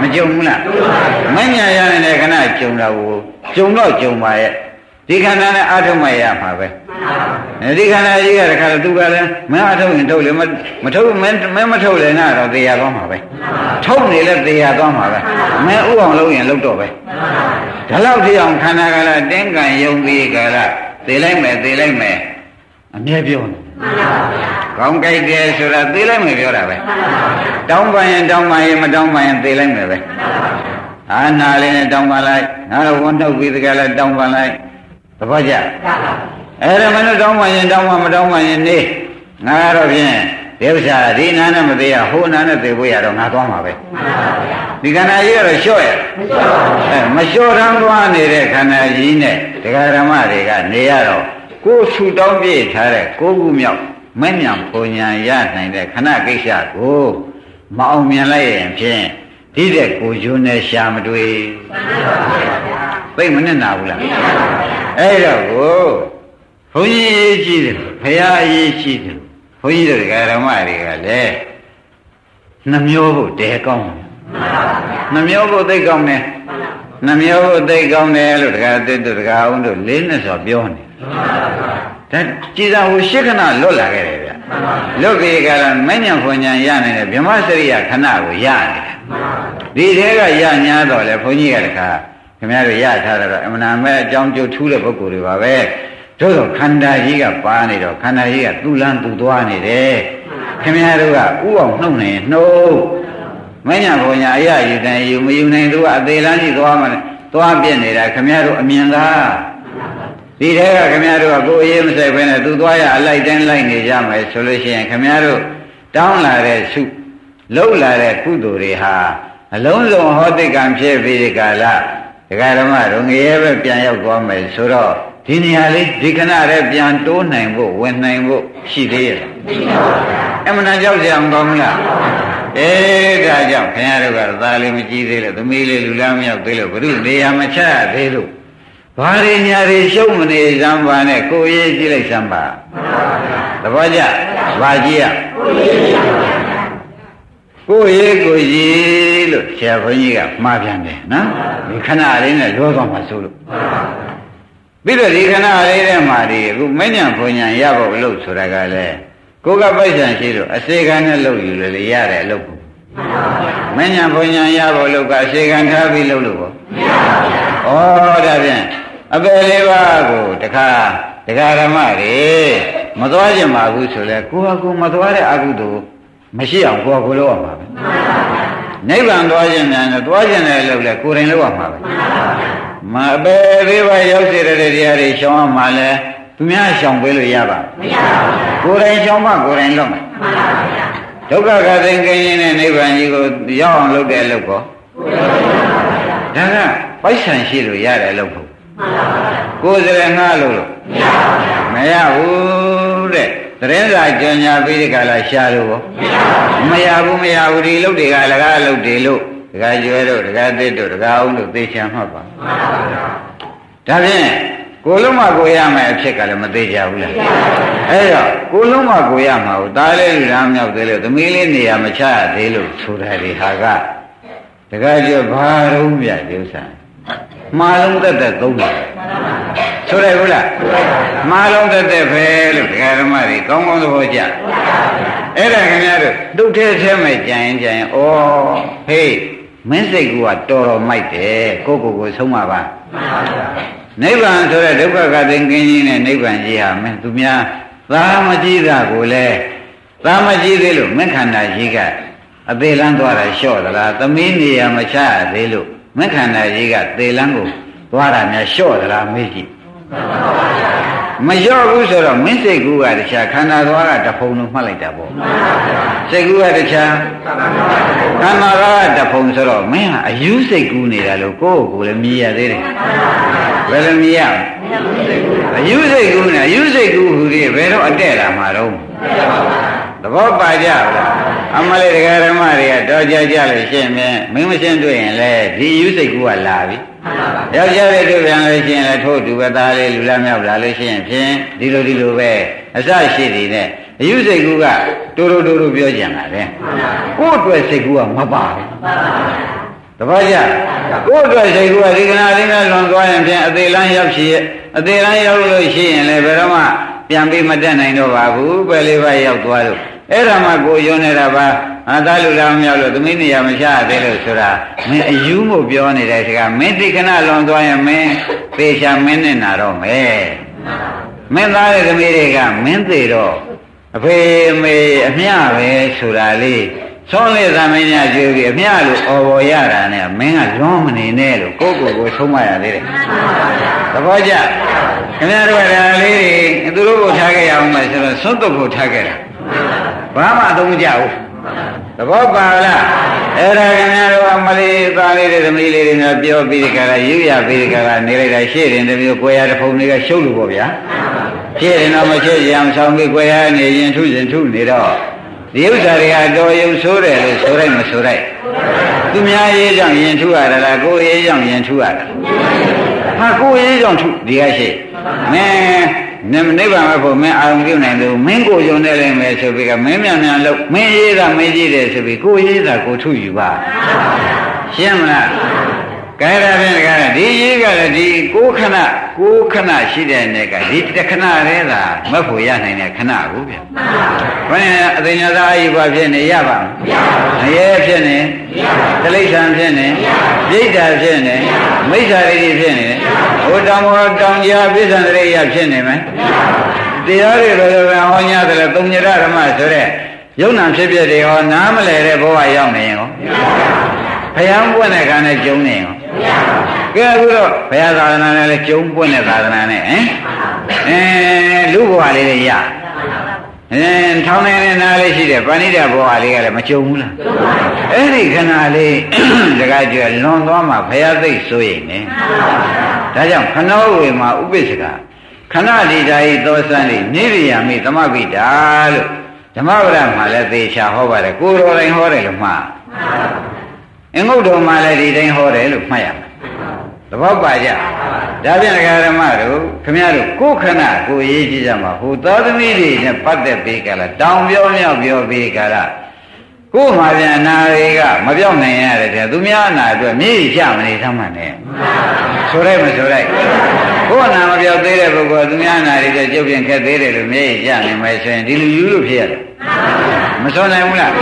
မကြုံဘူးလားမဉ္ဇဏ်ရနိုင်တဲ့ခဏကျုံတာကိုကျုံတော့ကျုံပါရဲ့ ဒီခန္ဓာနဲ့အာထုမရမှာပဲဒီခန္ဓာကြီးကတခါသူကလည်းမင်းအထုတ်ရင်ထုတ်လေမထုတ်မင်းမင်းမထုတ်လေငါတော့တရားသွားမှာပဲထုတ်နေလဲတရားသွားမှာပဲမင်းဥအောင်လုပ်ရင်လုပ်တော့ပဲဒါလောက်ထိအောင်ခန္ဓာကလည်းတင်းကံယုံပြီးကလည်းသေလိုက်မယ်သေလိုက်မယ်အမြဲပြောနေကောင်းကြိုက်တယ်ဆိုတာသေလိုက်မယ်ပြောတာပဲတောင်းပန်ရင်တောင်းပန်ရင်မတောင်းပန်ရင်သေလိုက်မယ်ပဲအာနာလေးနဲ့တောင်းပန်လိုက်ငါတော့ဝန်ထုတ်ပြီးတကယ်လဲတောင်းပန်လိုက် သဘောကျအဲ့ဒါမလို့တောင်းပန်ရင်တောင်းပန်မတောင်းပန်ရင်နေငါတော့ဖြင့်ဒီဥစ္စာဒီနာနဲ့မသေးရဟိုနာနဲ့သေဖို့ရတော့ငါသွားမှာပဲဒီခန္ဓာကြီးကတော့လျှော့ရအဲမလျှော့တန်းသွားနေတဲ့ခန္ဓာကြီးနဲ့ဒကာဓမ္မတွေကနေရတော့ကိုယ်ဆူတောင်းပြည့်ထားတဲ့ကိုယ်ခုမြောက်မဉ္ဇဉ်ပုံညာရနိုင်တဲ့ခဏကိစ္စကိုမအောင်မြင်လိုက်ရင်ဖြင့်ဒီတဲ့ကိုကျွန်းနဲ့ရှာမတွေ့ သိမနဲ့နာဘူးလားအဲ့တော့ကိုဘုန်းကြီးရေးကြည့်တယ်ဘုရားရေးကြည့်တယ်ဘုန်းကြီးတို့ဓမ္မတွေကလည်းနှမျိုးဖို့တဲကောင်းတယ်နှမျိုးဖို့သိကောင်းတယ်နှမျိုးဖို့သိကောင်းတယ်လို့တက္ကသစ်တို့တက္ကအောင်တို့လေးနဲ့ဆိုပြောနေဒါကြည်သာဟိုရှစ်ခဏလွတ်လာခဲ့တယ်ဗျလွတ်ပြီးကြတော့မဉ္ဇဉ်ဖွညာရနိုင်တယ်ဗြဟ္မစရိယခဏကိုရနေတယ်ဒီထဲကရညာတော့လေဘုန်းကြီးကတခါ ခင်ဗျားတို့ရထားတော့အမှန်တမ်းအကြောင်းကျိုးထူးတဲ့ပုဂ္ဂိုလ်တွေပါပဲတို့တော့ခန္ဓာကြီးကပါနေတော့ခန္ဓာကြီးကသူ့လန်းသူ့သွားနေတယ်ခင်ဗျားတို့ကဥအောင်နှုတ်နေနှုတ်မညာဘုံညာအရာယူတယ်ယူမယူနိုင်သူကအသေးလန်းကြီးသွားမှသွားပြစ်နေတာခင်ဗျားတို့အမြင်သာဒီထဲကခင်ဗျားတို့ကကိုယ်ရေးမဆိုင်ဘဲနဲ့သူသွားရအလိုက်တိုင်းလိုက်နေကြမယ်ဆိုလို့ရှိရင်ခင်ဗျားတို့တောင်းလာတဲ့စုလှုပ်လာတဲ့ကုသိုလ်တွေဟာအလုံးစုံဟောတိကံဖြစ်ပြီးဒီကာလ ဒကာဓမ္မတို့ငရဲပဲပြန်ရောက်သွားမယ်ဆိုတော့ဒီနေရာလေးဒီခဏလေးပြန်တိုးနိုင်ဖို့ဝင်နိုင်ဖို့ရှိသေးရဲ့မရှိပါဘူးအမှန်တန်ကြောက်ကြအောင်ကောင်းမလားအေးဒါကြောင့်ခင်ဗျားတို့ကသာလေးမကြည့်သေးလို့သမီးလေးလူလားမရောက်သေးလို့ဘုရုနေရာမချသေးလို့ဘာတွေညာတွေရှုံးမနေစမ်းပါနဲ့ကိုယ်ရေးကြည့်လိုက်စမ်းပါသဘောကျဘာကြည့်ရကိုယ်ရေးကို ရေးလို့ဆရာဘုန်းကြီးကမှားပြန်တယ်နော်ဒီခဏလေးနဲ့လောသွားမှဆိုလို့ပြီးတော့ဒီခဏလေးထဲမှာဒီအခုမဉ္ဇဉ်ဘုံညာရဖို့လို့ဆိုတာကလည်းကိုယ်ကပိုက်ဆံရှိလို့အစေခံနဲ့လုပ်ယူလေရတယ်အလုပ်ကိုမဉ္ဇဉ်ဘုံညာရဖို့လို့ကအစေခံထားပြီးလုပ်လို့ပေါ့ဩဒါဖြင့်အပယ်လေးပါးကိုတခါဒကာဓမ္မတွေမသွားကြမှာဘူးဆိုလဲကိုယ်ကကိုမသွားတဲ့အကုသိုလ် မရှိအောင်ကိုယ်ကကိုလုပ်ရမှာပဲနိဗ္ဗာန်သွားခြင်းများနဲ့သွားခြင်းနဲ့လုပ်လဲကိုယ်တိုင်လုပ်ရမှာပဲမအပယ်လေးပါးရောက်စေတဲ့တရားတွေရှောင်ရမှာလဲသူများရှောင်ပေးလို့ရပါမရပါဘူးကိုယ်တိုင်ရှောင်မှကိုယ်တိုင်လုပ်မှာမှန်ပါဗျာဒုက္ခကသိင်ကင်းခြင်းနဲ့နိဗ္ဗာန်ကြီးကိုရောက်အောင်လုပ်တဲ့လုပ်ကောဒါကပိုက်ဆံရှိလို့ရတယ်လို့ဖို့ကိုယ်စရငှားလို့လို့မရဘူးတဲ့ သတင်းစာကြော်ညာပြီးဒီကလာရှာလို့မရဘူးမရဘူးဒီလုတ်တွေကလကားလုတ်တွေလို့ဒကာကျွဲတို့ဒကာသစ်တို့ဒကာအောင်တို့သိချင်မှတ်ပါဒါဖြင့်ကိုလုံးမကိုရမယ်အဖြစ်ကလည်းမသေးကြဘူးလားအဲ့တော့ကိုလုံးမကိုရမှာကိုဒါလေးလူသားမြောက်သေးလို့သမီးလေးနေရာမချရသေးလို့ဆိုတာဒီဟာကတကယ်ကြောဘာတော့မြတ်ဒီဥစ္စာ မာလုံးတက်တက်သုံးတယ်ဆိုရဘူးလားမာလုံးတက်တက်ပဲလို့ဒကာဓမ္မတွေကောင်းကောင်းသဘောကျအဲ့ဒါခင်ဗျားတို့ဒုတ်ထဲထဲမဲ့ကြံရင်ကြံရင်ဩဟေးမင်းစိတ်ကူကတော်တော်မိုက်တယ်ကိုကိုကိုဆုံးပါပါနိဗ္ဗာန်ဆိုတဲ့ဒုက္ခကသင်္ကင်းကြီးနဲ့နိဗ္ဗာန်ကြီးဟာမင်းသူများသာမကြည့်တာကိုလေသာမကြည့်သေးလို့မင်းခန္ဓာကြီးကအသေးလန်းသွားတာလျှော့သလားသမီးနေရာမချရသေးလို့ မင်းခန္ဓာကြီးကသေလန်းကိုသွားတာများလျှော့သလားမေးကြည့်မလျော့ဘူးဆိုတော့မင်းစိတ်ကူးကတခြားခန္ဓာသွားကတဖုံလို့မှတ်လိုက်တာပေါ့စိတ်ကူးကတခြားခန္ဓာသွားကတဖုံဆိုတော့မင်းဟာအယူစိတ်ကူးနေတာလို့ကိုယ့်ကိုယ်လည်းမြည်ရသေးတယ်ဘယ်လိုမြည်ရအယူစိတ်ကူးနေအယူစိတ်ကူးဟူသေးဘယ်တော့အတက်လာမှာတော့သဘောပါကြလား အမလေးတရားဓမ္မတွေကတော်ကြကြလို့ရှင်းမြင်မင်းမရှင်းတွေ့ရင်လေဒီယူစိတ်ကူးကလာပြီယောက်ျားလေးတွေ့ပြန်လို့ရှိရင်လည်းထို့တူပဲသားလေးလူလားမြောက်လာလို့ရှိရင်ဖြင့်ဒီလိုဒီလိုပဲအစရှိနေတဲ့အယူစိတ်ကူကတိုးတိုးတိုးတိုးပြောကြတာလေကိုယ့်အတွက်စိတ်ကူကမပါဘူးတပည့်ကြကိုယ့်အတွက်စိတ်ကူကဒီကနာလေးနဲ့လွန်သွားရင်ဖြင့်အသေးလန်းရောက်ရှိအသေးလန်းရောက်လို့ရှိရင်လည်းဘယ်တော့မှပြန်ပြီးမတက်နိုင်တော့ပါဘူးပဲလေးပါရောက်သွားလို့ အဲ့ဒါမှကိုယွန်းနေတာပါအာသာလူလာမရောက်လို့သမီးနေရာမချသေးလို့ဆိုတာမင်းအယူမို့ပြောနေတဲ့စကားမင်းဒီကနလွန်သွားရင်မင်းသေချာမင်းနဲ့နာတော့မယ်မင်းသားရဲ့သမီးတွေကမင်းသေးတော့အဖေအမေအမျှပဲဆိုတာလေးဆုံးလေသမင်းညာကျွေးပြီးအမျှလို့អော်ပေါ်ရတာနဲ့မင်းကလွန်မနေနဲ့လို့ကိုယ့်ကိုယ်ကိုဆုံးမရသေးတယ်သဘောကျခင်ဗျားတို့ကဒါလေးတွေသူတို့ကိုထားခဲ့ရအောင်မယ်ဆိုတော့သွတ်တုတ်ကိုထားခဲ့တာ ဘာမှသုံးကြဘူးသဘောပါလားအဲ့ဒါခင်ဗျားတို့ကမလေးသားလေးတွေသမီးလေးတွေနဲ့ပြောပြီးဒီကရာယူရပြီးဒီကရာနေလိုက်တာရှေ့ရင်တမျိုးကိုရတဲ့ဖုံတွေကရှုပ်လို့ပေါ့ဗျာရှေ့ရင်တော့မရှေ့ရအောင်ဆောင်ပြီးကိုရနေရင်ထုရင်ထုနေတော့ဒီဥစ္စာတွေကအတော်ရုပ်ဆိုးတယ်လို့ဆိုလိုက်မဆိုလိုက်သူများရေးကြောင့်ရင်ထုရတာလားကိုယ်ရေးကြောင့်ရင်ထုရတာဟာကိုယ်ရေးကြောင့်ထုဒီကရှိမင်း နိဗ္ဗာန်မဖို့မင်းအာရုံပြုနိုင်လို့မင်းကိုယုံနေလိမ့်မယ်ဆိုပြီးကမင်းမြန်မြန်လို့မင်းရေးတာမင်းကြည့်တယ်ဆိုပြီးကိုရေးတာကိုထုယူပါရှင်းမလားကဲဒါဖြင့်ကဲဒီရေးကလည်းဒီကိုခဏကိုခဏရှိတဲ့နေ့ကဒီတခဏလေးသာမဖို့ရနိုင်တဲ့ခဏကိုဗျဘယ်အသိဉာဏ်သာအယူပါဖြစ်နေရပါမရဲဖြစ်နေတိဋ္ဌံဖြစ်နေပြိဋ္ဌာဖြစ်နေမိစ္ဆာရိတိဖြစ်နေ ဟိုတောင်ပေါ်တောင်ကြားပြစ္ဆန္တရိယဖြစ်နေမယ်တရားတွေလိုလိုပဲဟောညာတယ်သုံးညရဓမ္မဆိုတဲ့ယုံနာဖြစ်ဖြစ်တွေဟောနားမလဲတဲ့ဘဝရောက်နေရင်ဟောဘုရားပွင့်တဲ့ခါနဲ့ကျုံနေရောကဲအခုတော့ဘုရားသာသနာနဲ့လည်းကျုံပွင့်တဲ့သာသနာနဲ့ဟင်အဲလူဘဝလေးတွေရအဲထောင်းနေတဲ့နားလေးရှိတယ်ပဏိတဘဝလေးကလည်းမကျုံဘူးလားအဲ့ဒီခဏလေးတကကြွလွန်သွားမှဘုရားသိဆိုရင်ね ဒါကြောင့်ခဏဝေမှာဥပိ္ပစကခဏဒီဓာဤသောစံဤနိရိယာမိသမပိတာလို့ဓမ္မဝရမှာလည်းသေချာဟောပါတယ်ကိုယ်တော်တိုင်ဟောတယ်လို့မှားအင်္ဂုတ္တမှာလည်းဒီတိုင်းဟောတယ်လို့မှတ်ရမယ်သဘောပါကြဒါပြန်ဓမ္မတို့ခမရတို့ကိုယ်ခဏကိုယ်ရေးကြည့်ကြမှာဟိုသောသမီးတွေနဲ့ပတ်သက်ပြီးကြလားတောင်ပြောမြောက်ပြောပြီးကြလား ကိုယ်မှာပြန်အနာတွေကမပြောင်းနိုင်ရတယ်တဲ့သူများအနာအတွက်မြေချမနေသမ်းမှန်နဲ့ဆိုလိုက်မဆိုလိုက်ကိုယ်အနာမပြောင်းသေးတဲ့ပုဂ္ဂိုလ်သူများအနာတွေကျုပ်ပြင်ခက်သေးတယ်လို့မြေချနိုင်မယ်ဆိုရင်ဒီလူယူလို့ဖြစ်ရတယ်မဆိုနိုင်ဘူးလား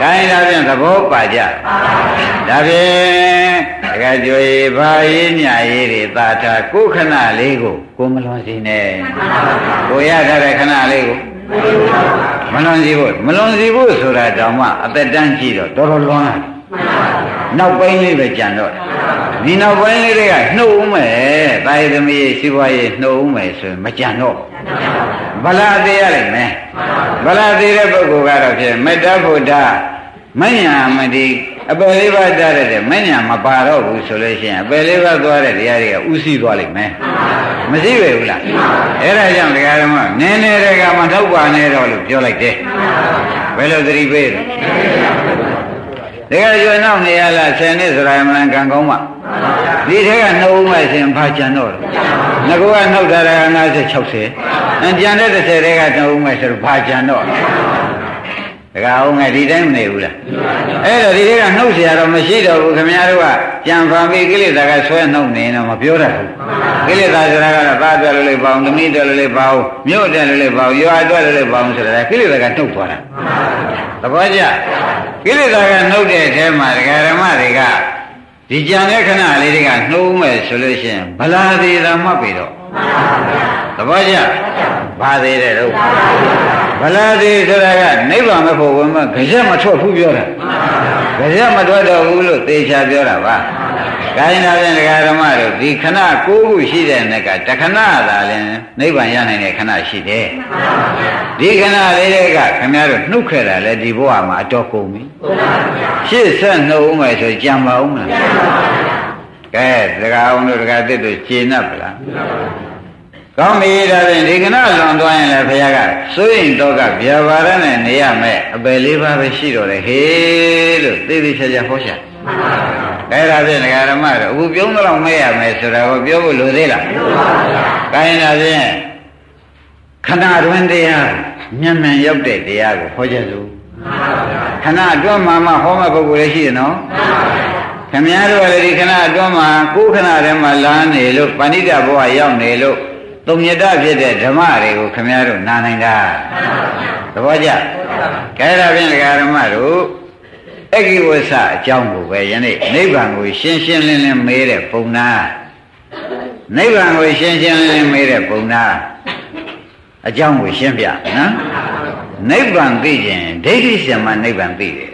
ဒါရင်ဒါဖြင့်သဘောပါကြဒါဖြင့်တကကြွေဘာရေးညာရေးတွေသာထားကိုခဏလေးကိုကိုမလွန်စီနဲ့ကိုရထားတဲ့ခဏလေးကို မလွန်စီဖို့မလွန်စီဖို့ဆိုတာတောင်မှအသက်တန်းကြည့်တော့တော်တော်လွန်လာနောက်ပိုင်းလေးပဲကြံတော့ဒီနောက်ပိုင်းလေးတွေကနှုတ်ဦးမယ်တာယသမီးစီးပွားရေးနှုတ်ဦးမယ်ဆိုရင်မကြံတော့ဗလာသေးရလိမ့်မယ်ဗလာသေးတဲ့ပုဂ္ဂိုလ်ကတော့ဖြင့်မေတ္တာဘုဒ္ဓမညာမတိ အပယ်လေးပါးတတ်တဲ့မညာမပါတော့ဘူးဆိုလို့ရှိရင်အပယ်လေးပါးသွားတဲ့တရားတွေကဥသိသွားလိမ့်မယ်မရှိပဲဘူးလားအဲ့ဒါကြောင့်တရားဓမ္မနည်းနည်းတည်းကမထောက်ပါနဲ့တော့လို့ပြောလိုက်တယ်ဘယ်လိုသတိပေးလဲတကယ်ကျွနောက်နေရလား10နှစ်ဆိုတာမှန်ကံကောင်းမှဒီထက်ကနှုတ်ဦးမဲ့ရှင်ဘာကြံတော့လဲငါကနှုတ်တာက50 60အကြံတဲ့30တဲကနှုတ်ဦးမဲ့ဆိုတော့ဘာကြံတော့ တကအောင်ငယ်ဒီတိုင်းမနေဘူးလားအဲ့တော့ဒီတွေကနှုတ်เสียတော့မရှိတော့ဘူးခင်ဗျားတို့ကကြံဖန်ပြီးကိလေသာကဆွဲနှုတ်နေတော့မပြောတတ်ဘူးကိလေသာဆိုတာကတော့သားတွက်လို့လေးပေါအောင်သမီးတွက်လို့လေးပေါအောင်မြို့တွက်လို့လေးပေါအောင်ရွာတွက်လို့လေးပေါအောင်ဆိုတာကိလေသာကနှုတ်သွားတာသဘောကျကိလေသာကနှုတ်တဲ့အထဲမှာဒကာဓမ္မတွေကဒီကြံတဲ့ခဏလေးတွေကနှုတ်မဲ့ဆိုလို့ရှိရင်ဗလာသေးတာမှတ်ပြီတော့သဘောကျဘာသေးတဲ့တော့ ဗလာသေးဆိုတာကနိဗ္ဗာန်မဖို့ဝင်မကြက်မထွက်ဘူးပြောတာကြက်မထွက်တော့ဘူးလို့သေချာပြောတာပါကိုင်းနာဖြင့်ဒကာဓမ္မတို့ဒီခဏကိုးခုရှိတဲ့နေ့ကတခဏသာလင်နိဗ္ဗာန်ရနိုင်တဲ့ခဏရှိတယ်ဒီခဏလေးတွေကခင်ဗျားတို့နှုတ်ခဲ့တာလေဒီဘဝမှာအတော်ကုန်ပြီရှေ့ဆက်နှုတ်ဦးမယ်ဆိုကြံပါဦးမလားကဲဒကာအောင်တို့ဒကာတစ်တို့ရှင်း납ဗလားကော င်းပြီဒါဖြင့်ဒီကနလွန်သွားရင်လည်းဘုရားကစိုးရင်တော့ကဗျာပါရနဲ့နေရမယ်အပယ်လေးပါးပဲရှိတော့တယ်ဟေးလို့သိသိချာချာဟောရှာအဲ့ဒါဖြင့်ဒကာရမတို့အခုပြုံးတော့မဲရမယ်ဆိုတာကိုပြောဖို့လိုသေးလားမလိုပါဘူး။ကိုင်းဒါဖြင့်ခဏတွင်တရားမျက်မှန်ရောက်တဲ့တရားကိုဟောကြစို့ခဏအတွင်းမှာမှဟောမဲ့ပုဂ္ဂိုလ်လည်းရှိတယ်နော်ခင်ဗျားတို့ကလည်းဒီခဏအတွင်းမှာကိုယ်ခဏထဲမှာလာနေလို့ပဏိတဘဝရောက်နေလို့ သုံးညတဖြစ်တဲ့ဓမ္မတွေကိုခင်ဗျားတို့နာနိုင်တာသဘောကျကဲဒါဖြင့်ဒကာဓမ္မတို့အကိဝဆအကြောင်းကိုပဲယနေ့နိဗ္ဗာန်ကိုရှင်းရှင်းလင်းလင်းမေးတဲ့ပုံနာနိဗ္ဗာန်ကိုရှင်းရှင်းလင်းလင်းမေးတဲ့ပုံနာအကြောင်းကိုရှင်းပြနော်နိဗ္ဗာန်သိခြင်းဒိဋ္ဌိရှင်မှနိဗ္ဗာန်သိတယ်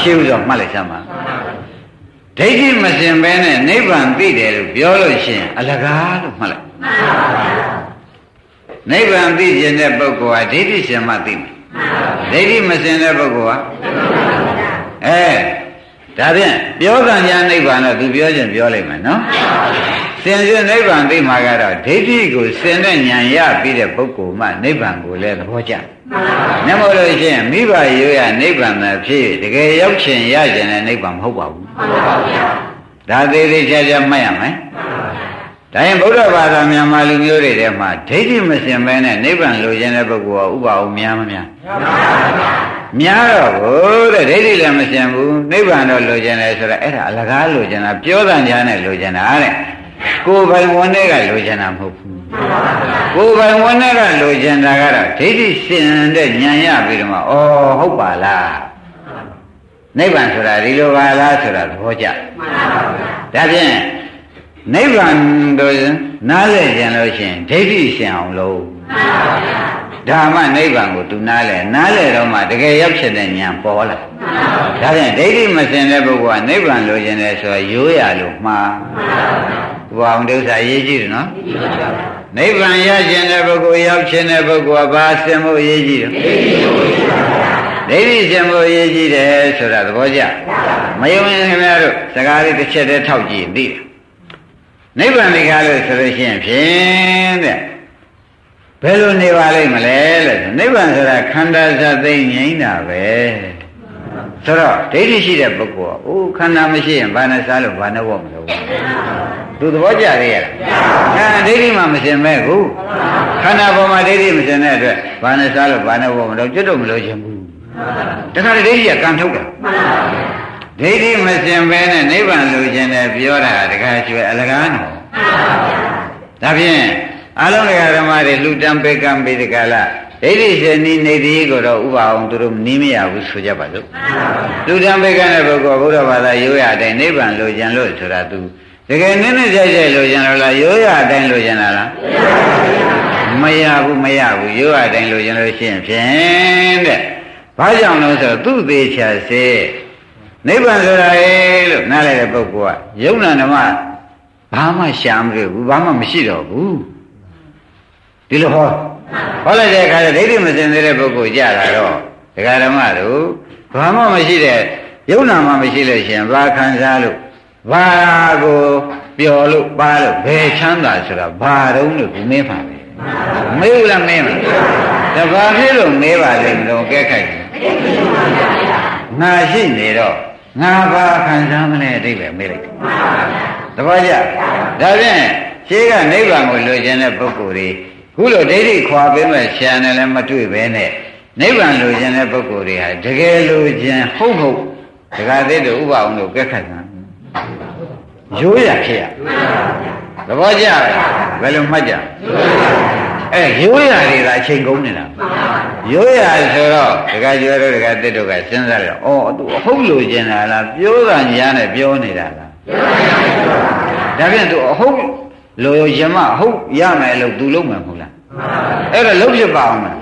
ရှင်းဥစွာမှတ်လိုက်စမ်းပါဒိဋ္ဌိမစင်ပဲနဲ့နိဗ္ဗာန်သိတယ်လို့ပြောလို့ရှိရင်အလကားလို့မှတ်လိုက် နိဗ္ဗာန်သိခြင်းတဲ့ပုဂ္ဂိုလ်ဟာဒိဋ္ဌိရှင်မှသိမယ်ဒိဋ္ဌိမစင်တဲ့ပုဂ္ဂိုလ်ဟာအဲဒါဖြင့်ပြောကံညာနိဗ္ဗာန်တော့သူပြောခြင်းပြောလိုက်မယ်နော်စင်စစ်နိဗ္ဗာန်သိမှာကတော့ဒိဋ္ဌိကိုစင်တဲ့ဉာဏ်ရပြီးတဲ့ပုဂ္ဂိုလ်မှနိဗ္ဗာန်ကိုလည်းသဘောကျမျက်မှောက်လို့ရှိရင်မိဘရိုးရနိဗ္ဗာန်သာဖြစ်တကယ်ရောက်ချင်ရချင်တဲ့နိဗ္ဗာန်မဟုတ်ပါဘူးမှန်ပါဗျာဒါသေးသေးချာချာမှတ်ရမယ် ဒါရင်ဗုဒ္ဓဘာသာမြန်မာလူမျိုးတွေထဲမှာဒိဋ္ဌိမစင်ပဲနဲ့နိဗ္ဗာန်လိုချင်တဲ့ပုဂ္ဂိုလ်ကဥပအောင်များမများများတော့ဘုတဲ့ဒိဋ္ဌိလည်းမစင်ဘူးနိဗ္ဗာန်တော့လိုချင်တယ်ဆိုတော့အဲ့ဒါအလကားလိုချင်တာပြောတဲ့ညာနဲ့လိုချင်တာတဲ့ကိုယ်ပိုင်ဝန်တွေကလိုချင်တာမဟုတ်ဘူးကိုယ်ပိုင်ဝန်တွေကလိုချင်တာကတော့ဒိဋ္ဌိစင်တဲ့ဉာဏ်ရပြီးတော့မှဩဟုတ်ပါလားနိဗ္ဗာန်ဆိုတာဒီလိုပါလားဆိုတာသဘောကျဒါဖြင့် နိဗ္ဗာန်တို့နားလည်ကြလို့ရှိရင်ဒိဋ္ဌိရှင်အောင်လို့ဓမ္မနိဗ္ဗာန်ကိုသူနားလဲနားလဲတော့မှတကယ်ရောက်ဖြစ်တဲ့ဉာဏ်ပေါ်လာဒါဖြင့်ဒိဋ္ဌိမစင်တဲ့ပုဂ္ဂိုလ်ကနိဗ္ဗာန်လိုချင်တယ်ဆိုတော့ရိုးရလို့မှားဘုရားအောင်ဒုစရရေးကြည့်တယ်နော်နိဗ္ဗာန်ရခြင်းတဲ့ပုဂ္ဂိုလ်ရောက်ခြင်းတဲ့ပုဂ္ဂိုလ်ကဘာစင်ဖို့ရေးကြည့်တယ်ဒိဋ္ဌိစင်ဖို့ရေးကြည့်တယ်ဆိုတာသဘောကျမယုံရင်ခင်ဗျားတို့စကားလေးတစ်ချက်တည်းထောက်ကြည့်သိတယ် နိဗ္ဗာန်ဒီကားလို့ဆိုလို့ရှိရင်ဖြင့်တဲ့ဘယ်လိုနေပါလိမ့်မလဲလို့နိဗ္ဗာန်ဆိုတာခန္ဓာဇာသိငြိမ်းတာပဲဆိုတော့ဒိဋ္ဌိရှိတဲ့ပုဂ္ဂိုလ်ကအိုးခန္ဓာမရှိရင်ဘာနဲ့စားလို့ဘာနဲ့ဝတ်မလို့သူသဘောကျသေးရဲ့လားအဲဒိဋ္ဌိမှမစင်မဲ့ဘူးခန္ဓာပေါ်မှာဒိဋ္ဌိမစင်တဲ့အတွက်ဘာနဲ့စားလို့ဘာနဲ့ဝတ်မလို့ကျွတ်တော့မလို့ခြင်းဘူးတခါဒိဋ္ဌိကကံထုတ်တယ် ဒိဋ္ဌိမစင်ပဲနဲ့နိဗ္ဗာန်လိုချင်တယ်ပြောတာတခါကျွဲအလကားနော်ဒါဖြင့်အလုံးစုံဓမ္မတွေလူတံပေကံပေတကလာဒိဋ္ဌိစေနီနေတိကိုတော့ဥပအောင်သူတို့နီးမရဘူးဆိုကြပါစို့လူတံပေကံတဲ့ပုဂ္ဂိုလ်ဘုရားဘာသာရိုးရတဲ့အတိုင်းနိဗ္ဗာန်လိုချင်လို့ဆိုတာသူတကယ်နည်းနည်းကြိုက်ကြိုက်လိုချင်လို့လားရိုးရအတိုင်းလိုချင်တာလားမရဘူးမရဘူးရိုးရအတိုင်းလိုချင်လို့ရှိရင်ဖြင့်တဲ့ဘာကြောင့်လဲဆိုတော့သူ့သေးချာစေ နိဗ္ဗာန်ဆိုတာလေလို့နားလည်တဲ့ပုဂ္ဂိုလ်ကယုံနာဓမ္မဘာမှရှာမတွေ့ဘူးဘာမှမရှိတော့ဘူးဒီလိုဟောဟောလိုက်တဲ့အခါကျဒိဋ္ဌိမစင်သေးတဲ့ပုဂ္ဂိုလ်ကြလာတော့ဒကာဓမ္မတို့ဘာမှမရှိတဲ့ယုံနာမှမရှိလို့ရှင်ဘာခံစားလို့ဘာကိုပျော်လို့ပါလို့ဘယ်ချမ်းသာဆိုတာဘာတုံးလို့ဒီမင်းပါပဲမေးဘူးလားမင်းမလားတဘာဖြစ်လို့မေးပါလိမ့်မလို့ကဲခိုက်ငါရှိနေတော့ ငါဘာခံစားမလဲအတိတ်ပဲမေးလိုက်တယ်သဘောကျဒါဖြင့်ရှင်းကနိဗ္ဗာန်ကိုလိုချင်တဲ့ပုဂ္ဂိုလ်တွေခုလိုဒိဋ္ဌိခွာပေးမဲ့ဆရာနဲ့လည်းမတွေ့ပဲနဲ့နိဗ္ဗာန်လိုချင်တဲ့ပုဂ္ဂိုလ်တွေဟာတကယ်လိုချင်ဟုတ်ဟုတ်ဒကာသေးတို့ဥပအောင်တို့ကက်ခတ်တာရိုးရခေရသဘောကျဘယ်လိုမှတ်ကြ အဲရိုးရတွေကအချိန်ကုန်နေတာရိုးရဆိုတော့ဒကာကျွဲတို့ဒကာတစ်တို့ကစဉ်းစားတယ်ဩသူအဟုတ်လိုချင်တာလားပြောတာညာနဲ့ပြောနေတာလားဒါဖြင့်သူအဟုတ်လိုရမဟုတ်ရမယ်လို့သူလုံးမယ်မဟုတ်လားအဲ့တော့လုံးဖြစ်ပါအောင်မလား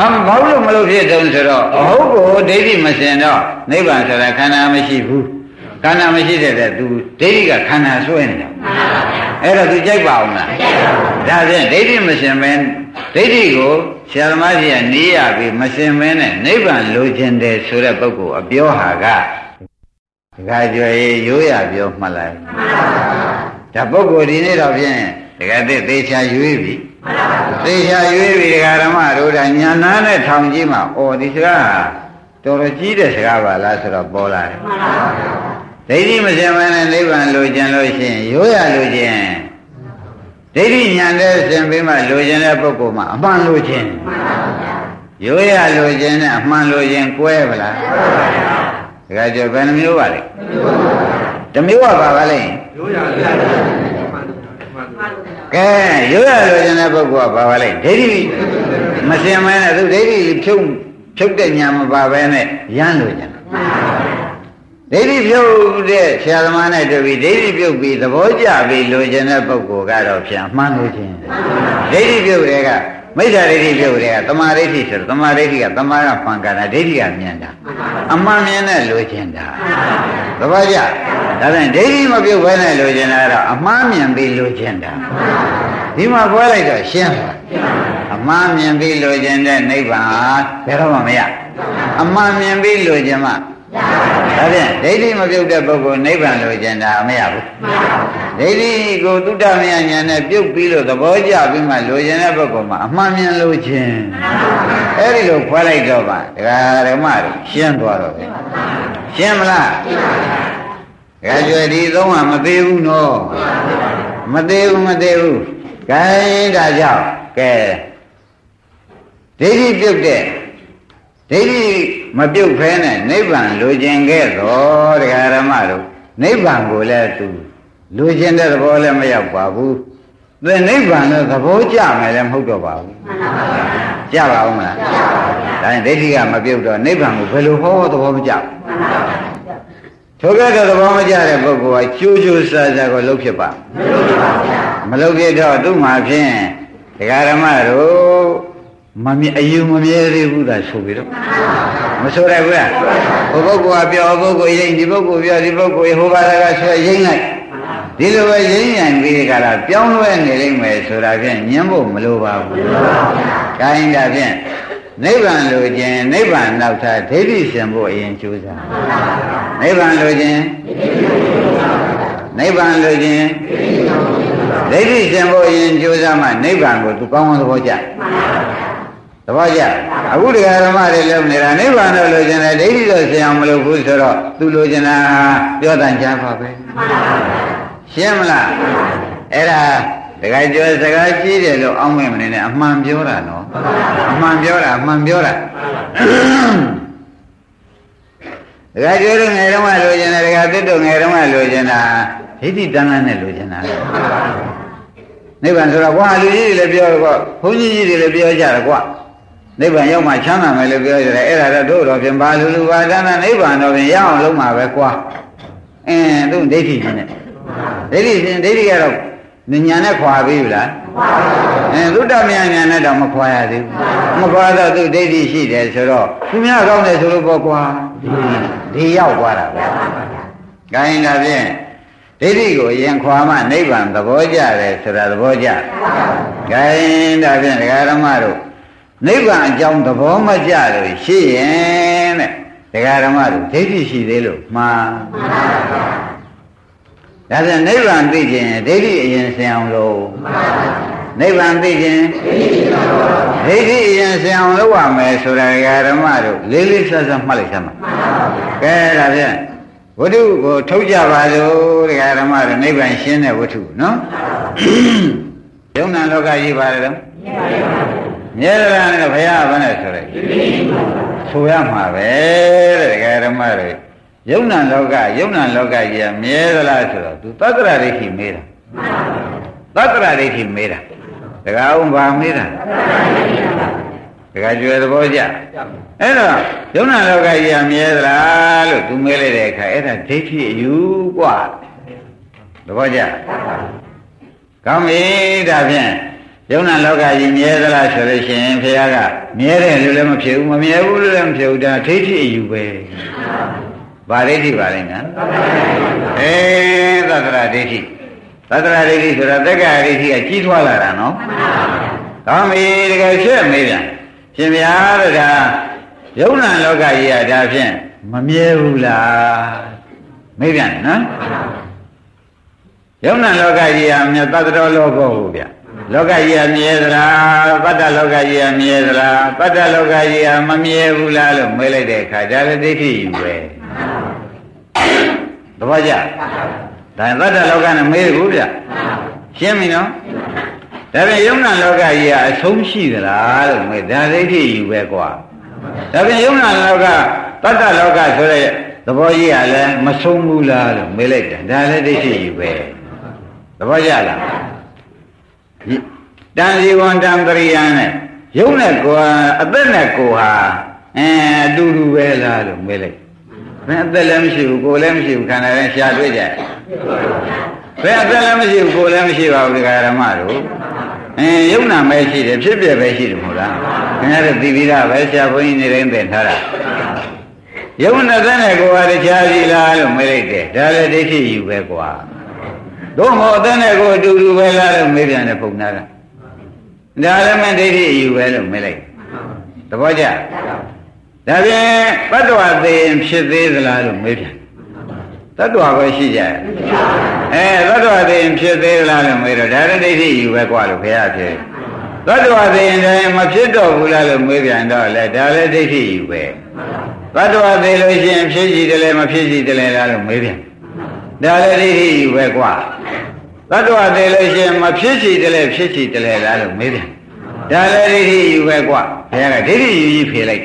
အမဘာလို့မလို့ဖြစ်တုံးဆိုတော့အဟုတ်ကိုဒိဋ္ဌိမစင်တော့နိဗ္ဗာန်ဆိုတာခန္ဓာမရှိဘူး ခန္ဓာမရှိတဲ့တဲ့သူဒိဋ္ဌိကခန္ဓာဆွဲနေတာအဲ့တော့သူကြိုက်ပါအောင်လားဒါဖြင့်ဒိဋ္ဌိမစင်မင်းဒိဋ္ဌိကိုဆရာသမားကြီးကနေရပြီးမစင်မင်းနဲ့နိဗ္ဗာန်လိုချင်တယ်ဆိုတဲ့ပုဂ္ဂိုလ်အပြောဟာကဒကာကျော်ရေရိုးရပြောမှတ်လိုက်ဒါပုဂ္ဂိုလ်ဒီနေ့တော့ဖြင့်ဒကာတဲ့သေချာရွေးပြီသေချာရွေးပြီဒကာဓမ္မတို့ဒါညာနာနဲ့ထောင်ကြီးမှာအော်ဒီစကားတော်တော်ကြီးတဲ့စကားပါလားဆိုတော့ပေါ်လာတယ် ဒိဋ္ဌိမစင်မနဲ့နိဗ္ဗာန်လိုချင်လို့ရှိရင်ရိုးရလိုချင်ဒိဋ္ဌိညာနဲ့စင်ပြီးမှလိုချင်တဲ့ပုဂ္ဂိုလ်မှာအမှန်လိုချင်ရိုးရလိုချင်နဲ့အမှန်လိုချင်ကွဲပါလားဒကာကျော်ဘယ်နှမျိုးပါလဲတမျိုးပါပါပါလဲရိုးရလိုကဲရိုးရလိုချင်တဲ့ပုဂ္ဂိုလ်ကဘာပါလဲဒိဋ္ဌိမစင်မနဲ့သူဒိဋ္ဌိဖြုတ်ဖြုတ်တဲ့ညာမပါဘဲနဲ့ရမ်းလိုချင် ဒိဋ္ဌိပြုတ်တဲ့ဆရာသမားနဲ့တူပြီးဒိဋ္ဌိပြုတ်ပြီးသဘောကျပြီးလိုချင်တဲ့ပုဂ္ဂိုလ်ကတော့ဖြင့်မှန်လို့ချင်းဒိဋ္ဌိပြုတ်တဲ့ကမိစ္ဆာဒိဋ္ဌိပြုတ်တဲ့ကသမာဓိဋ္ဌိဆိုတော့သမာဓိဋ္ဌိကသမာကမှန်ကန်တာဒိဋ္ဌိကမြင်တာအမှန်မြင်တဲ့လိုချင်တာသဘောကျဒါဖြင့်ဒိဋ္ဌိမပြုတ်ဘဲနဲ့လိုချင်တာကတော့အမှားမြင်ပြီးလိုချင်တာဒီမှာခွဲလိုက်တော့ရှင်းသွားအမှားမြင်ပြီးလိုချင်တဲ့နိဗ္ဗာန်ဘယ်တော့မှမရအမှန်မြင်ပြီးလိုချင်မှ ဒါဖြင့်ဒိဋ္ဌိမပြုတ်တဲ့ပုဂ္ဂိုလ်နိဗ္ဗာန်လိုချင်တာမရဘူးဒိဋ္ဌိကိုသုတ္တမယညာနဲ့ပြုတ်ပြီးလို့သဘောကျပြီးမှလိုချင်တဲ့ပုဂ္ဂိုလ်မှာအမှန်မြင်လိုချင်အဲ့ဒီလိုခွဲလိုက်တော့ပါဒကာဓမ္မတို့ရှင်းသွားတော့ပဲရှင်းမလားဒကာကျွယ်ဒီသုံးကမသေးဘူးနော်မသေးဘူးမသေးဘူးဂိုင်းဒါကြောင့်ကဲဒိဋ္ဌိပြုတ်တဲ့ဒိဋ္ဌိ မပြုတ်ဖဲနဲ့နိဗ္ဗာန်လိုချင်ခဲ့တော့တရားဓမ္မတို့နိဗ္ဗာန်ကိုလည်းသူလိုချင်တဲ့သဘောလည်းမရောက်ပါဘူးသင်နိဗ္ဗာန်လို့သဘောကျမယ်လည်းမဟုတ်တော့ပါဘူးကြပါဦးမလားဒါရင်ဒိဋ္ဌိကမပြုတ်တော့နိဗ္ဗာန်ကိုဘယ်လိုဟောသဘောမကျထိုကဲ့သို့သဘောမကျတဲ့ပုဂ္ဂိုလ်ကကျိုးကျိုးဆာဆာကိုလှုပ်ဖြစ်ပါမလှုပ်ဖြစ်တော့သူ့မှာဖြင့်တရားဓမ္မတို့ မမြအယူမမြဲသေးဘူးသာဆိုပြီးတော့မဆိုရဘူးလားဟိုပုဂ္ဂိုလ်ကပြောပုဂ္ဂိုလ်ရိမ့်ဒီပုဂ္ဂိုလ်ပြောဒီပုဂ္ဂိုလ်ဟိုဘာသာကဆွဲရိမ့်လိုက်ဒီလိုပဲရိမ့်ရံပြီးကြတာပြောင်းလဲနေလိမ့်မယ်ဆိုတာဖြင့်ညှင်းဖို့မလိုပါဘူး။ဒါရင်ဒါဖြင့်နိဗ္ဗာန်လိုခြင်းနိဗ္ဗာန်နောက်ထားဒိဋ္ဌိရှင်ဖို့အရင်ကြိုးစား။နိဗ္ဗာန်လိုခြင်းနိဗ္ဗာန်လိုခြင်းဒိဋ္ဌိရှင်ဖို့အရင်ကြိုးစားမှနိဗ္ဗာန်ကိုသူကောင်းကောင်းသဘောကျ။ သဘောကျအခုတရားဓမ္မတွေလုံးနေတာနိဗ္ဗာန်တော့လိုချင်တယ်ဒိဋ္ဌိတော့ဆင်အောင်မလုပ်ဘူးဆိုတော့သူလိုချင်တာပြောတန်ချမ်းပါပဲရှင်းမလားအဲ့ဒါတခါကျော်စကားကြီးတယ်လို့အောင်းမဲ့မနေနဲ့အမှန်ပြောတာနော်အမှန်ပြောတာအမှန်ပြောတာတခါကျော်တို့ငယ်တုန်းကလိုချင်တယ်တခါသစ်တို့ငယ်တုန်းကလိုချင်တာဒိဋ္ဌိတန်းလန်းနဲ့လိုချင်တာနိဗ္ဗာန်ဆိုတော့ကွာလူကြီးတွေလည်းပြောတော့ကွာဘုန်းကြီးကြီးတွေလည်းပြောကြတယ်ကွာ နိဗ္ဗာန်ရောက်မှချမ်းသာမယ်လို့ပြောကြတယ်အဲ့ဒါတော့တို့တော့ဖြင့်ဘာလူလူဘာသာနာနိဗ္ဗာန်တော့ဖြင့်ရအောင်လုံးမှာပဲကွာအင်းသူဒိဋ္ဌိရှင်နဲ့ဒိဋ္ဌိရှင်ဒိဋ္ဌိကတော့ညာနဲ့ခွာပြီလားအင်းသုတ္တမယညာနဲ့တော့မခွာရသေးဘူးမခွာတော့သူဒိဋ္ဌိရှိတယ်ဆိုတော့သူများကောင်းတယ်ဆိုလို့ပေါ့ကွာဒီရောက်သွားတာပဲဂိုင်းတာဖြင့်ဒိဋ္ဌိကိုရင်ခွာမှနိဗ္ဗာန်သဘောကျတယ်ဆိုတာသဘောကျဂိုင်းတာဖြင့်ဒကာဓမ္မတို့ နိဗ္ဗာန်အကြောင်းသဘောမကျလို့ရှိရင်တဲ့ဒကာဓမ္မတို့ဒိဋ္ဌိရှိသေးလို့မှားဒါပြန်နိဗ္ဗာန်သိခြင်းဒိဋ္ဌိအရင်ဆင်အောင်လို့နိဗ္ဗာန်သိခြင်းဒိဋ္ဌိအရင်ဆင်အောင်လုပ်ရမယ်ဆိုတာဒကာဓမ္မတို့လေးလေးဆက်ဆက်မှတ်လိုက်သမှာကဲဒါပြန်ဒဝတ္ထုကိုထုတ်ကြပါလို့တရားဓမ္မတွေနိဗ္ဗာန်ရှင်းတဲ့ဝတ္ထုနော်ယုံနာလောကကြီးပါတယ်တော့ မြဲတယ်နဲ့ဘုရားကဘာနဲ့ဆိုရဲဆိုရမှာပဲတဲ့တရားဓမ္မတွေယုံနာလောကယုံနာလောကကြီးကမြဲသလားဆိုတော့ तू သတ္တရဒိဋ္ဌိမေးတာသတ္တရဒိဋ္ဌိမေးတာတခါအောင်ဗာမေးတာတခါကျွယ်သဘောကျအဲ့တော့ယုံနာလောကကြီးကမြဲသလားလို့ तू မေးလိုက်တဲ့အခါအဲ့ဒါဒိဋ္ဌိအယူกว่าသဘောကျကောင်းပြီဒါဖြင့် ယုံနာလောကကြီးမြဲသလားဆိုလို့ရှိရင်ဘုရားကမြဲတယ်လို့လည်းမဖြစ်ဘူးမမြဲဘူးလို့လည်းမဖြစ်ဘူးဒါဒိဋ္ဌိအယူပဲဗာဒိဋ္ဌိပါလိမ့်မယ်အေးသတ္တရာဒိဋ္ဌိသတ္တရာဒိဋ္ဌိဆိုတာတက္ကရာဒိဋ္ဌိကကြီးထွားလာတာနော်ကောင်းပြီတကယ်ဖြစ်မေးပြန်ရှင်ဗျာတဲ့ဒါယုံနာလောကကြီးကဒါဖြင့်မမြဲဘူးလားမေးပြန်နော်ယုံနာလောကကြီးကမြတ်တတ္တရောလောကောဟုတ်ဗျ လောကကြီးကမြဲသလားပတ္တလောကကြီးကမြဲသလားပတ္တလောကကြီးကမမြဲဘူးလားလို့မေးလိုက်တဲ့အခါဒါလည်းဒိဋ္ဌိယူပဲသဘောကျဒါပတ္တလောကနဲ့မေးဘူးဗျရှင်းပြီနော်ဒါပြန်ယုံနာလောကကြီးကအဆုံးရှိသလားလို့မေးဒါဒိဋ္ဌိယူပဲကွာဒါပြန်ယုံနာလောကတတ္တလောကဆိုတဲ့သဘောကြီးကလည်းမဆုံးဘူးလားလို့မေးလိုက်တယ်ဒါလည်းဒိဋ္ဌိယူပဲသဘောကျလား တန်စီဝံတံပရိယံနဲ့ယုံနဲ့ကိုယ်အသက်နဲ့ကိုယ်ဟာအဲအတူတူပဲလားလို့မေးလိုက်ဘယ်အသက်လည်းမရှိဘူးကိုယ်လည်းမရှိဘူးခန္ဓာလည်းရှားတွေ့ကြဘယ်အသက်လည်းမရှိဘူးကိုယ်လည်းမရှိပါဘူးဒီဃာရမတို့အဲယုံနာမဲရှိတယ်ဖြစ်ပြပဲရှိတယ်မဟုတ်လားခင်ဗျားတို့သိပြီးသားပဲဆရာဘုန်းကြီးနေတိုင်းသင်ထားတာယုံနာတဲ့နဲ့ကိုယ်ဟာတခြားစီလားလို့မေးလိုက်တယ်ဒါလည်းဒိဋ္ဌိယူပဲကွာ တို့မောတဲ့နဲ့ကိုအတူတူပဲလားလို့မေးပြန်တယ်ပုံနာကဒါလည်းမဒိဋ္ဌိယူပဲလို့မေးလိုက်သဘောကျဒါဖြင့်ပတ္တဝသေဖြစ်သေးသလားလို့မေးပြန်တတ္တဝပဲရှိကြရဲ့အဲတတ္တဝသေဖြစ်သေးသလားလို့မေးတော့ဒါလည်းဒိဋ္ဌိယူပဲกว่าလို့ဘုရားဖြစ်တတ္တဝသေရင်လည်းမဖြစ်တော့ဘူးလားလို့မေးပြန်တော့လေဒါလည်းဒိဋ္ဌိယူပဲတတ္တဝသေလို့ရှိရင်ဖြစ်ကြည့်တယ်လဲမဖြစ်ကြည့်တယ်လဲလားလို့မေးပြန် ဒါလည်းဒိဋ္ဌိယူပဲကွာသတ္တဝါတည်းလို့ရှင်မဖြစ်ချည်တလဲဖြစ်ချည်တလဲလားလို့မေးပြန်ဒါလည်းဒိဋ္ဌိယူပဲကွာဘုရားကဒိဋ္ဌိယူကြီးဖြေလိုက်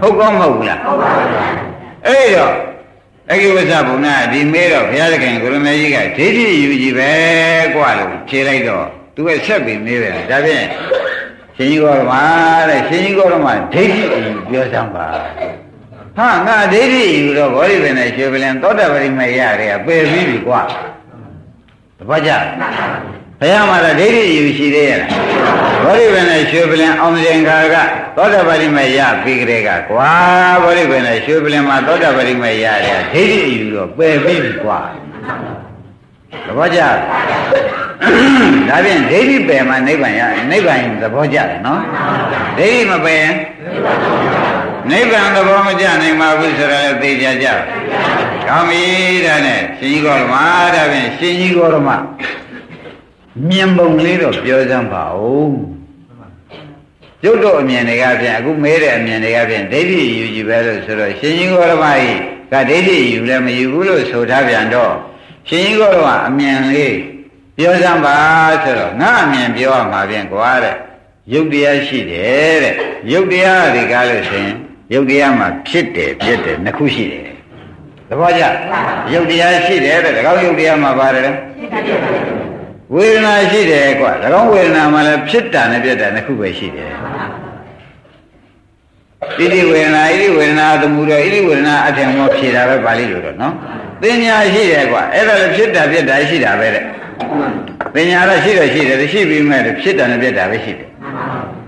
ဟုတ်ကောမဟုတ်ဘူးလားဟုတ်ပါဘူးအဲ့တော့အကိဝဇ္ဇဘုံနာဒီမေးတော့ဘုရားသခင်ကိုရမေကြီးကဒိဋ္ဌိယူကြီးပဲကွာလို့ဖြေလိုက်တော့သူကဆက်ပြီးမေးပြန်ဒါဖြင့်ရှင်ကြီးကောဓမ္မတဲ့ရှင်ကြီးကောဓမ္မဒိဋ္ဌိယူပြောစမ်းပါ ဟာငါဒိဋ္ဌိယူတော့ဘောဓိပင်နဲ့ရွှေပလင်သောတာပတိမရတယ်ပယ်ပြီးပြီကွာတပတ်ကြဘုရားမှာတော့ဒိဋ္ဌိယူရှိသေးရဲ့လားဘောဓိပင်နဲ့ရွှေပလင်အောင်စင်ခါကသောတာပတိမရပြီးကြတဲ့ကကွာဘောဓိပင်နဲ့ရွှေပလင်မှာသောတာပတိမရတယ်ဒိဋ္ဌိယူတော့ပယ်ပြီးပြီကွာသဘောကျဒါဖြင့်ဒိဋ္ဌိပယ်မှာနိဗ္ဗာန်ရနိဗ္ဗာန်သဘောကျတယ်နော်ဒိဋ္ဌိမပယ်နိဗ္ဗာန် သဘောမကျနိုင်ပါဘူးဆိုတော့လည်းသိကြကြကောင်းပြီဒါနဲ့ရှင်ကြီးကောရမဒါဖြင့်ရှင်ကြီးကောရမမြင်ပုံလေးတော့ပြောစမ်းပါဦးရုပ်တော့အမြင်တွေကဖြင့်အခုမဲတဲ့အမြင်တွေကဖြင့်ဒိဋ္ဌိယူကြည့်ပဲလို့ဆိုတော့ရှင်ကြီးကောရမကြီးကဒိဋ္ဌိယူလည်းမယူဘူးလို့ဆိုထားပြန်တော့ရှင်ကြီးကောရမအမြင်လေးပြောစမ်းပါဆိုတော့ငါအမြင်ပြောရမှာဖြင့်ကွာတဲ့ရုပ်တရားရှိတယ်တဲ့ရုပ်တရားတွေကားလို့ဆိုရင် ရုပ်တရားမှာဖြစ်တယ်ဖြစ်တယ်နှစ်ခုရှိတယ်သဘောကျရုပ်တရားရှိတယ်တဲ့ဒါကောင်းရုပ်တရားမှာပါတယ်ဝေဒနာရှိတယ်ကွာဒါကောင်းဝေဒနာမှာလည်းဖြစ်တာနဲ့ပြတ်တာနှစ်ခုပဲရှိတယ်ဣတိဝေဒနာဣတိဝေဒနာသမှုတော့ဣတိဝေဒနာအထင်မောဖြေတာပဲပါဠိလိုတော့နော်ပညာရှိတယ်ကွာအဲ့ဒါလည်းဖြစ်တာပြတ်တာရှိတာပဲတဲ့ပညာတော့ရှိတော့ရှိတယ်ရှိပြီးမဲ့ဖြစ်တာနဲ့ပြတ်တာပဲရှိတယ်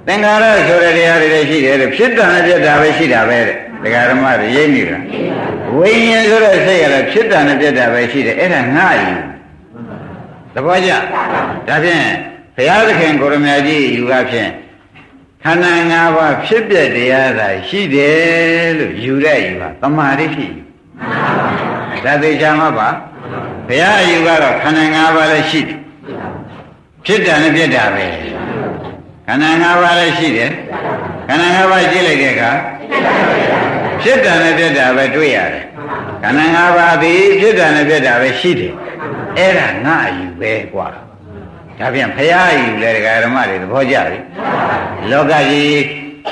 သင်္ခါရဆိုတဲ့တရားတွေလည်းရှိတယ်တဲ့ဖြစ်တာနဲ့ပြတ်တာပဲရှိတာပဲတဲ့ဒကာဓမ္မတွေရိပ်နေတာဝိညာဉ်ဆိုတဲ့စိတ်ကလည်းဖြစ်တာနဲ့ပြတ်တာပဲရှိတယ်အဲ့ဒါငါယူတပည့်ကြဒါဖြင့်ဘုရားသခင်ကိုရမကြီးယူကဖြင့်ခန္ဓာ၅ပါးဖြစ်ပြတရားသာရှိတယ်လို့ယူတဲ့ယူပါတမာရိရှိဒါသေချာမှာပါဘုရားယူကတော့ခန္ဓာ၅ပါးလည်းရှိတယ်ဖြစ်တာနဲ့ပြတ်တာပဲ ခန္ဓာ၅ပါးလည်းရှိတယ်ခန္ဓာ၅ပါးကြည့်လိုက်တဲ့အခါဖြစ်တာနဲ့ပြတ်တာပဲတွေ့ရတယ် ခန္ဓာ၅ပါးသည်ဖြစ်တာနဲ့ဖြစ်တာပဲရှိတယ်အဲ့ဒါငါအယူပဲกว่าဒါပြန်ဖရာအယူလဲဒကာဓမ္မတွေသဘောကျပြီလောကကြီး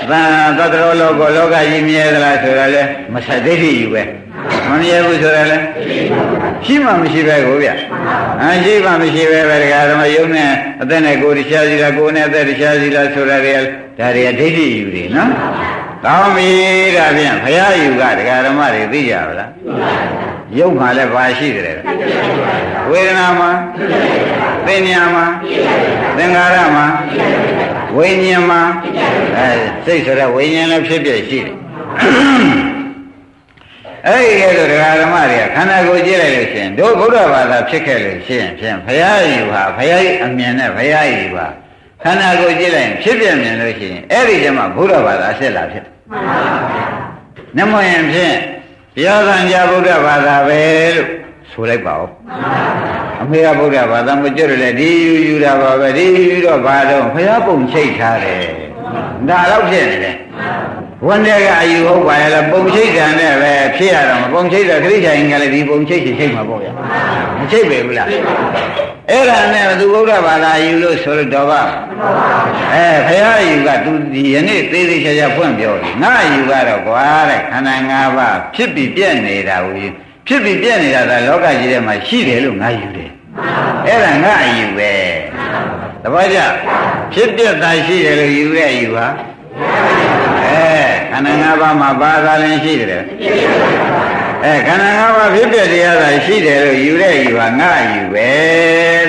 သံသတ္တရောလောကလောကကြီးမြဲသလားဆိုတော့လေမဆက်ဒိဋ္ဌိယူပဲ မမြဲဘူးဆိုတော့လေရှိမှမရှိပဲကိုဗျအရှိမှမရှိပဲပဲဒကာဓမ္မယုံနဲ့အသက်နဲ့ကိုယ်တရားစီလားကိုယ်နဲ့အသက်တရားစီလားဆိုတာတွေဒါတွေကဒိဋ္ဌိယူတွေနော်ကောင်းပြီဒါဖြင့်ဘုရားယူကဒကာဓမ္မတွေသိကြပါလားရုပ်မှာလည်းဘာရှိတယ်ဝေဒနာမှာသင်ညာမှာသင်္ခါရမှာဝိညာဉ်မှာအဲစိတ်ဆိုတဲ့ဝိညာဉ်လည်းဖြစ်ပြရှိတယ် အဲ့ဒီကဲတော့ဒကာဓမ္မတွေကခန္ဓာကိုယ်ကြည့်လိုက်လို့ရှိရင်တို့ဗုဒ္ဓဘာသာဖြစ်ခဲ့လို့ရှိရင်ဖြင့်ဘုရားယူဟာဘုရားအမြင်နဲ့ဘုရားယူပါခန္ဓာကိုယ်ကြည့်လိုက်ရင်ဖြစ်ပြမြင်လို့ရှိရင်အဲ့ဒီကျမှဘုရားဘာသာဆက်လာဖြစ်တယ်မှန်ပါဗျာနမယံဖြင့်ပြောသံကြဗုဒ္ဓဘာသာပဲလို့ဆိုလိုက်ပါဦးအမေကဗုဒ္ဓဘာသာမကြွတယ်လေဒီယူယူတာပါပဲဒီယူတော့ဘာတော့ဘုရားပုံချိတ်ထားတယ်ဒါတော့ဖြစ်နေတယ် ဝန်တဲ့ကအယူဟုတ်ပါရဲ့လားပုံချိတ်တယ်နဲ့ပဲဖြစ်ရတော့မပုံချိတ်တဲ့ခရိယာရင်ကလည်းဒီပုံချိတ်ချိတ်မှာပေါ့ဗျာမချိတ်ပဲဘူးလားအဲ့ဒါနဲ့သူဗုဒ္ဓဘာသာယူလို့ဆိုလို့တော့ပါအဲဘုရားယူကသူဒီယနေ့သေးသေးချာချာဖွင့်ပြောတယ်ငါယူကတော့ကွာတဲ့ခန္ဓာ၅ပါးဖြစ်ပြီးပြည့်နေတာကိုဖြစ်ပြီးပြည့်နေတာကလောကကြီးထဲမှာရှိတယ်လို့ငါယူတယ်အဲ့ဒါငါယူပဲတပည့်ကြဖြစ်ပြတာရှိတယ်လို့ယူရဲ့ယူဟာအဲ ခန္ဓာ၅ပါးမှာဘာသာလင်းရှိတယ်အဲခန္ဓာ၅ပါးဖြစ်ပြတရားသာရှိတယ်လို့ယူတဲ့ယူဟာငါယူပဲ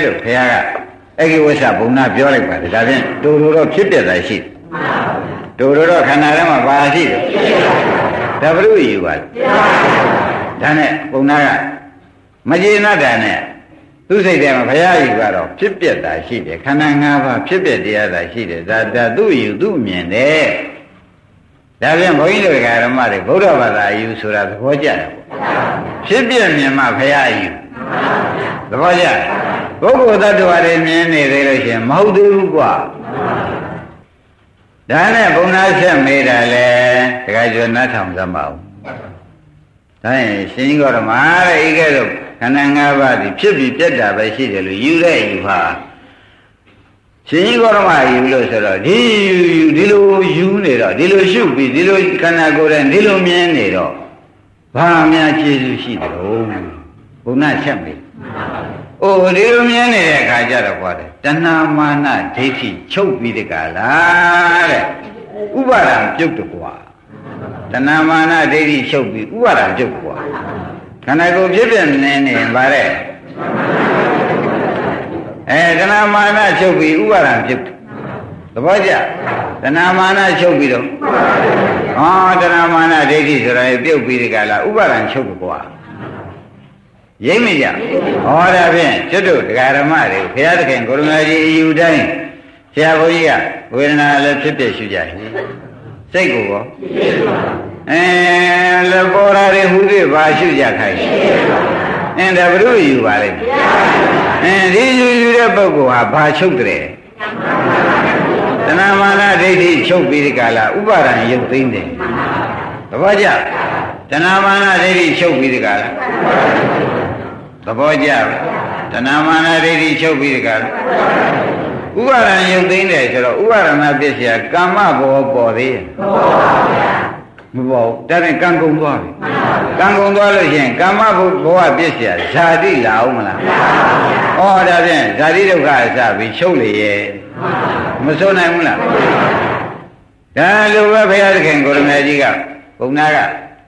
လို့ဘုရားကအဲ့ဒီဝိသဘုံနာပြောလိုက်ပါတယ်ဒါဖြင့်တူတူတော့ဖြစ်ပြတာရှိတယ်တူတူတော့ခန္ဓာထဲမှာဘာရှိတယ်ဒါဘုရုယူပါဒါနဲ့ဘုံနာကမကျေနပ်တာနဲ့သူစိတ်ထဲမှာဘုရားယူကတော့ဖြစ်ပြတာရှိတယ်ခန္ဓာ၅ပါးဖြစ်ပြတရားသာရှိတယ်ဒါဒါသူ့ယူသူ့မြင်တယ် ဒါပြန်ဘုန်းကြီးတို့ဓမ္မတွေဗုဒ္ဓဘာသာယူဆိုတာသဘောကျတယ်ပေါ့ဖြစ်ပြမြင်မှဘုရားယူသဘောကျပုဂ္ဂိုလ်တ attva တွေမြင်နေသေးလို့ရှိရင်မဟုတ်သေးဘူးကွာဒါနဲ့ဘုံနာချက်မေးတာလေတခါကျော်နားထောင်သမ်းပါဦးဒါရင်ရှင်ကြီးတော်မှာတဲ့ဤကဲ့သို့ခန္ဓာ၅ပါးသည်ဖြစ်ပြီးပြတ်တာပဲရှိတယ်လို့ယူတဲ့ယူဟာ ရှင်ကြီးကောရမယူလို့ဆိုတော့ဒီယူဒီလိုယူနေတော့ဒီလိုရှုပြီးဒီလိုခန္ဓာကိုယ်နဲ့ဒီလိုမြင်နေတော့ဘာများကျေစုရှိတယ်လို့ဘုနာချက်မေး။အိုဒီလိုမြင်နေတဲ့အခါကျတော့ဟောတယ်တဏမာနဒိဋ္ဌိချုပ်ပြီးတကလားတဲ့။ဥပါဒံပြုတ်တကွာ။တဏမာနဒိဋ္ဌိချုပ်ပြီးဥပါဒံပြုတ်ကွာ။ခန္ဓာကိုယ်ဖြစ်ပြနေနေဗါတဲ့ အဲတဏမာနချုပ်ပြီးဥပါဒံပြုတ်သဘောကျတဏမာနချုပ်ပြီးတော့ဟောတဏမာနဒိဋ္ဌိဆိုတာပြုတ်ပြီးတကလားဥပါဒံချုပ်တကွာ။ရိမ့်မကြဟောဒါဖြင့်ကျွတ်တို့တရားဓမ္မတွေဘုရားသခင်ကိုရမကြီးအယူတိုင်းဆရာဘုန်းကြီးကဝေဒနာလည်းဖြစ်ဖြစ်ရှုကြတယ်စိတ်ကိုရောအဲလေပေါ်ရာတွေဟူသည်ဘာရှုကြခိုင်းအင်းဒါဘုရုယူပါလိမ့် အဲဒီယူယူတဲ့ပုဂ္ဂိုလ်ဟာဘာချုပ်တယ်တဏမာနဒိဋ္ဌိချုပ်ပြီးဒီကလာဥပါဒံရုပ်သိမ့်တယ်သဘောကျတဏမာနဒိဋ္ဌိချုပ်ပြီးဒီကလာသဘောကျတဏမာနဒိဋ္ဌိချုပ်ပြီးဒီကလာဥပါဒံရုပ်သိမ့်တယ်ဆိုတော့ဥပါဒနာပစ္စယကာမဘောပေါ်သေးရဲ့ မပေါ်ဘူးဒါနဲ့ကံကုန်သွားပြီကံကုန်သွားလို့ရှိရင်ကာမဘဝပစ္စယဇာတိလာအောင်မလားဩဒါဖြင့်ဇာတိဒုက္ခအစပြီးချုပ်လေရဲ့မစိုးနိုင်ဘူးလားဒါလိုပဲဘုရားသခင်ကိုရမေကြီးကဘုံနာက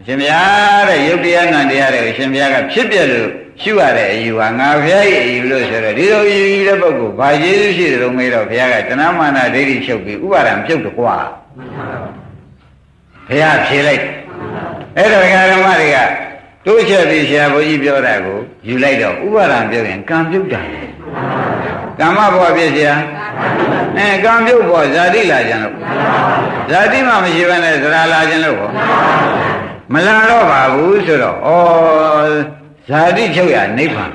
အရှင်ဘုရားတဲ့ယုတ်တရားနံတရားတဲ့အရှင်ဘုရားကဖြစ်ပြလို့ရှုရတဲ့အယူဟာငါဘုရားရဲ့အယူလို့ဆိုတော့ဒီလိုယူယူတဲ့ပုဂ္ဂိုလ်ဘာကျေးဇူးရှိတယ်လို့မေးတော့ဘုရားကတဏမာနဒိဋ္ဌိချုပ်ပြီးဥပါဒံပြုတ်တော့ကွာ ဘုရားဖြေလိုက်အဲ့တော့ဓမ္မတွေကတိုးချက်ပြီးဆရာဘုန်းကြီးပြောတာကိုယူလိုက်တော့ဥပါဒံပြောရင်ကံပြုတ်တာကမ္မဘောဖြစ်เสียအဲကံပြုတ်ဘောဇာတိလာကြလို့ဇာတိမှမရှိဘဲနဲ့ဇရာလာခြင်းလို့ဟောမလာတော့ပါဘူးဆိုတော့ဩဇာတိချုပ်ရနိဗ္ဗာန်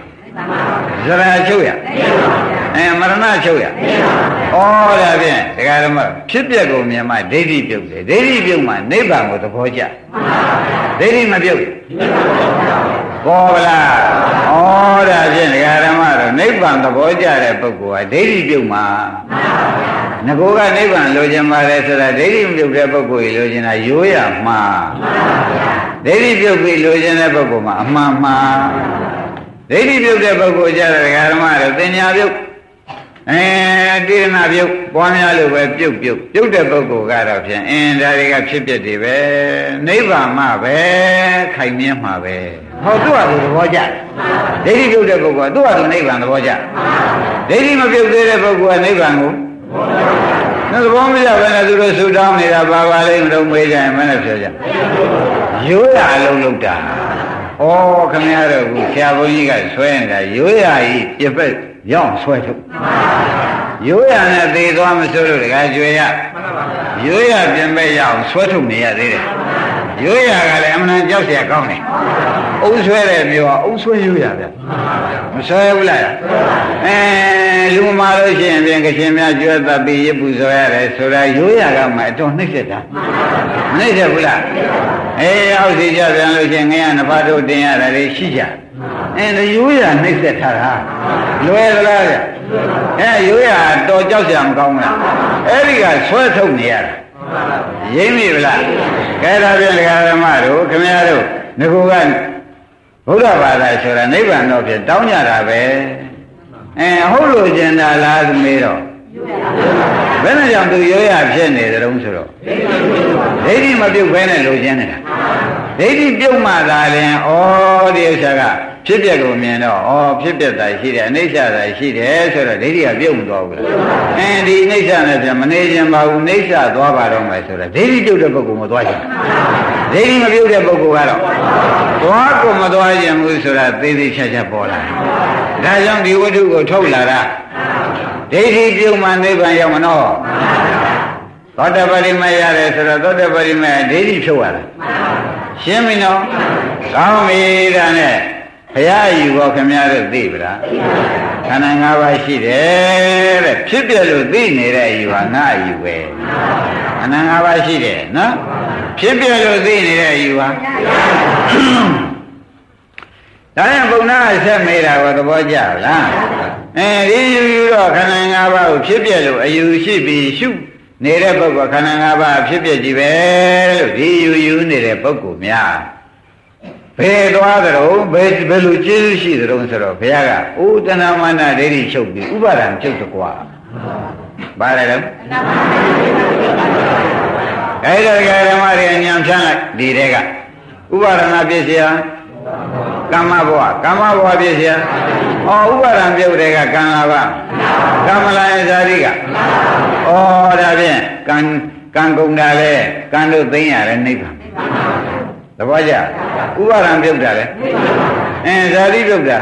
ဇရာချုပ်ရ အဲမရဏချုပ်ရဩဒါဖြင့်ဒကာဓမ္မဖြစ်ပျက်ကိုမြင်မှဒိဋ္ဌိပြုတ်တယ်ဒိဋ္ဌိပြုတ်မှနိဗ္ဗာန်ကိုသဘောကျဒိဋ္ဌိမပြုတ်ပေါ်လားဩဒါဖြင့်ဒကာဓမ္မတော့နိဗ္ဗာန်သဘောကျတဲ့ပုဂ္ဂိုလ်ဟာဒိဋ္ဌိပြုတ်မှာငကိုကနိဗ္ဗာန်လိုချင်ပါတယ်ဆိုတာဒိဋ္ဌိမပြုတ်တဲ့ပုဂ္ဂိုလ်ကြီးလိုချင်တာရိုးရမှာဒိဋ္ဌိပြုတ်ပြီးလိုချင်တဲ့ပုဂ္ဂိုလ်မှာအမှန်မှာဒိဋ္ဌိပြုတ်တဲ့ပုဂ္ဂိုလ်ကြတဲ့ဓမ္မတော့သင်ညာပြုတ် အဲတိရဏပြုတ်ပွားများလို့ပဲပြုတ်ပြုတ်ပြုတ်တဲ့ပုဂ္ဂိုလ်ကတော့ဖြင့်အင်းဒါတွေကဖြစ်ပျက်တွေပဲနိဗ္ဗာန်မှပဲခိုင်မြဲမှာပဲဟောသူ့ဟာသူသဘောကျဒိဋ္ဌိပြုတ်တဲ့ပုဂ္ဂိုလ်ကသူ့ဟာသူနိဗ္ဗာန်သဘောကျဒိဋ္ဌိမပြုတ်သေးတဲ့ပုဂ္ဂိုလ်ကနိဗ္ဗာန်ကိုသဘောမကျဘဲနဲ့သူတို့ဆူတောင်းနေတာပါပါလိမ့်မလို့မေးကြရင်မနဲ့ပြောကြရိုးရအလုံးလုံးတာဩခင်ဗျားတို့ကဆရာဘုန်းကြီးကဆွဲနေတာရိုးရကြီးပြပက် ရောက်ဆွဲထုတ်ရိုးရနဲ့သေသွားမစိုးလို့တခါကြွေရရိုးရပြင်မဲ့ရအောင်ဆွဲထုတ်နေရသေးတယ် ရိုးရကလည်းအမှန်ကြောက်เสียကောင်းတယ်အုပ်ဆွဲတဲ့မျိုးကအုပ်ဆွဲရိုးရဗျမဆွဲဘူးလားအဲလူမာလို့ရှိရင်ပြင်ကရှင်များကျွဲသတ်ပြီးရပူဇော်ရတယ်ဆိုတာရိုးရကမှအတော်နှိမ့်ဆက်တာမနှိမ့်ဆက်ဘူးလားအေးအောက်စီကြပြန်လို့ရှိရင်ငရနဖတ်တို့တင်ရတယ်လေရှိကြအဲရိုးရနှိမ့်ဆက်ထားတာလွယ်သလားဗျအဲရိုးရတော်ကြောက်ကြမကောင်းဘူးလားအဲ့ဒီကဆွဲထုတ်နေရတာ ရိမ့်ပြီလားကဲဒါပြန်ဒကာဓမ္မတို့ခင်ဗျားတို့ငကူကဘုရားဘာသာဆိုတာနိဗ္ဗာန်တော့ဖြစ်တောင်းကြတာပဲအဲဟုတ်လို့ကျင်တာလားသူမေးတော့ဘယ်နဲ့ကြောင့်သူရိုးရဖြစ်နေကြုံဆိုတော့ဒိဋ္ဌိမပြုတ်ဘဲနဲ့လိုချင်နေတာဒိဋ္ဌိပြုတ်မှသာရင်ဩဒီဥစ္စာက ဖြစ်ပျက်ကိုမြင်တော့ဩဖြစ်ပျက်တာရှိတယ်အနိစ္စတာရှိတယ်ဆိုတော့ဒိဋ္ဌိကပြုတ်မသွားဘူးလားအဲဒီအနိစ္စနဲ့ပြန်မနေခြင်းပါဘူးအနိစ္စသွားပါတော့မယ်ဆိုတော့ဒိဋ္ဌိပြုတ်တဲ့ပုဂ္ဂိုလ်မသွားချင်ဒိဋ္ဌိမပြုတ်တဲ့ပုဂ္ဂိုလ်ကတော့သွားကိုမသွားခြင်းဘူးဆိုတာသေသေးချာချာပေါ်လာဒါကြောင့်ဒီဝိထုကိုထုတ်လာတာဒိဋ္ဌိပြုတ်မှနိဗ္ဗာန်ရောက်မနော်သောတပတိမရတယ်ဆိုတော့သောတပတိမဒိဋ္ဌိဖြုတ်ရတာရှင်းပြီနော်ကောင်းပြီဒါနဲ့ ဘုရားယူဖို့ခင်ဗျားတို့သိပြီလားခန္ဓာ၅ပါးရှိတယ်တဲ့ဖြစ်ပြလို့သိနေတဲ့အယူဟာငါအယူပဲခန္ဓာ၅ပါးရှိတယ်နော်ဖြစ်ပြလို့သိနေတဲ့အယူဟာဒါနဲ့ဘုံနာဆက်မေးတာကိုသဘောကျလားအဲဒီယူယူတော့ခန္ဓာ၅ပါးကိုဖြစ်ပြလို့အယူရှိပြီးရှုနေတဲ့ပုဂ္ဂိုလ်ခန္ဓာ၅ပါးဖြစ်ပြကြည့်ပဲလို့ဒီယူယူနေတဲ့ပုဂ္ဂိုလ်များ ဘယ်သွားကြတော့ဘယ်ဘယ်လိုကျေးဇူးရှိကြတော့ဆိုတော့ဘုရားကအိုးတဏမာနဒိဋ္ဌိချုပ်ပြီးဥပါဒံချုပ်တကွာဘာလဲတော့အဲ့ဒါကဓမ္မတွေအញ្ញံဖြန်းလိုက်ဒီတဲ့ကဥပါဒနာပြည့်စရာကမ္မဘဝကမ္မဘဝပြည့်စရာဩဥပါဒံပြုတ်တဲ့ကကံလာပါကမ္မလာယဇာတိကဩဒါဖြင့်ကံကံကုန်တာလေကံတို့သိမ့်ရတယ်နိဗ္ဗာန် သဘောကျဥပါဒံပြုတ်တာလေအင်းဇာတိပြုတ်တာ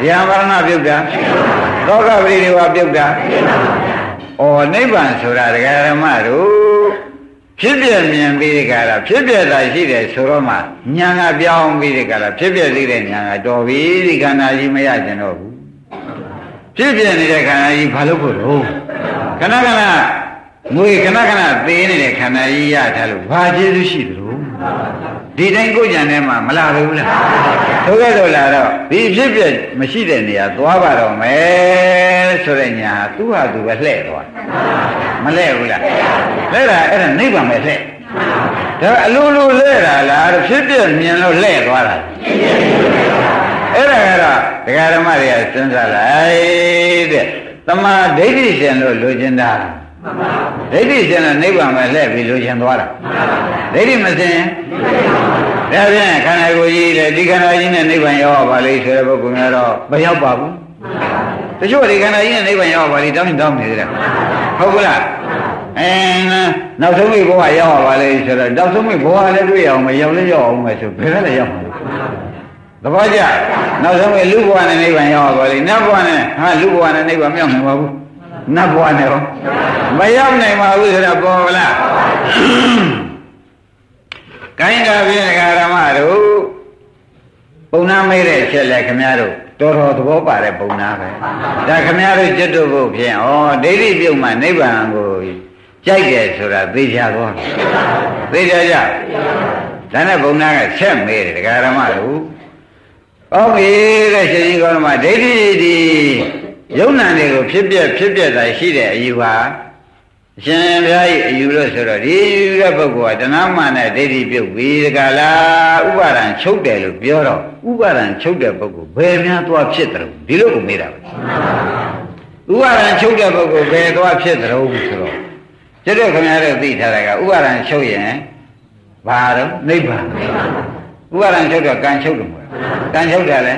ဇာမရဏပြုတ်တာသောကပရိဒေဝပြုတ်တာဩနိဗ္ဗာန်ဆိုတာဒကာဓမ္မတို့ဖြစ်ပြမြင်ပြီးဒီကရာဖြစ်ပြတာရှိတယ်ဆိုတော့မှညာကပြောင်းပြီးဒီကရာဖြစ်ပြသိတဲ့ညာကတော်ပြီဒီခန္ဓာကြီးမရကျင်တော့ဘူးဖြစ်ပြနေတဲ့ခန္ဓာကြီးဘာလို့ဖို့တော့ခဏခဏငွေခဏခဏသေးနေတဲ့ခန္ဓာကြီးရထားလို့ဘာကျေးဇူးရှိသလဲ ဒီတိုင်းကိုကြံထဲမှာမလာဘူးလားသို့ကဲ့သို့လာတော့ဒီဖြစ်ပြမရှိတဲ့နေရာသွားပါတော့မယ်ဆိုတဲ့ညာသူ့ဟာသူပဲလှဲ့သွားမလှဲ့ဘူးလားလှဲ့တာအဲ့ဒါနိဗ္ဗာန်ပဲလှဲ့ဒါအလိုလိုလှဲ့တာလားဖြစ်ပြမြင်လို့လှဲ့သွားတာအဲ့ဒါကတော့ဒကာဓမ္မတွေကစဉ်းစားလိုက်တဲ့တမာဒိဋ္ဌိရှင်လို့လိုချင်တာ ဒိဋ္ဌိရှင်ကနိဗ္ဗာန်ပဲလှည့်ပြီးလိုချင်သွားတာဒိဋ္ဌိမစင်ဒါဖြင့်ခန္ဓာကိုယ်ကြီးလေဒီခန္ဓာကြီးနဲ့နိဗ္ဗာန်ရောက်ပါလိမ့်ဆိုတဲ့ပုဂ္ဂိုလ်များတော့မရောက်ပါဘူးတချို့ဒီခန္ဓာကြီးနဲ့နိဗ္ဗာန်ရောက်ပါလိမ့်တောင်းရင်တောင်းနေသေးတယ်ဟုတ်ကလားအဲနောက်ဆုံးမိဘဝရောက်ပါလိမ့်ဆိုတော့နောက်ဆုံးမိဘဝလည်းတွေ့ရအောင်မရောက်လည်းရောက်အောင်မယ်ဆိုဘယ်နဲ့လဲရောက်မှာလဲသဘောကျနောက်ဆုံးမိလူဘဝနဲ့နိဗ္ဗာန်ရောက်ပါလိမ့်နတ်ဘဝနဲ့ဟာလူဘဝနဲ့နိဗ္ဗာန်မရောက်နိုင်ပါဘူး နတ်ဘဝနဲ့ရောမရောက်နိုင်ပါဘူးဆိုတော့ပေါ်လားကိုင်းကပြင်းဒကာရမတို့ပုံနာမေးတဲ့ချက်လဲခင်ဗျားတို့တော်တော်သဘောပါတဲ့ပုံနာပဲဒါခမရတို့ကျွတ်တို့ဖို့ဖြင့်ဩဒိဋ္ဌိပြုတ်မှနိဗ္ဗာန်ကိုကြိုက်တယ်ဆိုတာသိကြသွားသိကြကြဒါနဲ့ဘုံနာကဆက်မေးတယ်ဒကာရမတို့ဟုတ်ပြီတဲ့ရှင်ကြီးကောဓမဒိဋ္ဌိဒီ ယုံနာတွေကိုဖြစ်ပြဖြစ်ပြတာရှိတဲ့အယူဟာအရှင်ဘုရားကြီးအယူလို့ဆိုတော့ဒီယူတဲ့ပုဂ္ဂိုလ်ကတဏှာနဲ့ဒိဋ္ဌိပြုတ်ပြီးဒကာလားဥပါဒံချုပ်တယ်လို့ပြောတော့ဥပါဒံချုပ်တဲ့ပုဂ္ဂိုလ်ဘယ်များသွားဖြစ်တယ်ဒီလိုကိုမေးတာပဲဥပါဒံချုပ်တဲ့ပုဂ္ဂိုလ်ဘယ်သွားဖြစ်တယ်ဆိုတော့ကျွတ်တို့ခင်ဗျားတို့သိထားတာကဥပါဒံချုပ်ရင်ဘာတော့နိဗ္ဗာန်ဥပါဒံချုပ်တော့ကံချုပ်တယ်မဟုတ်လားကံချုပ်တယ်လဲ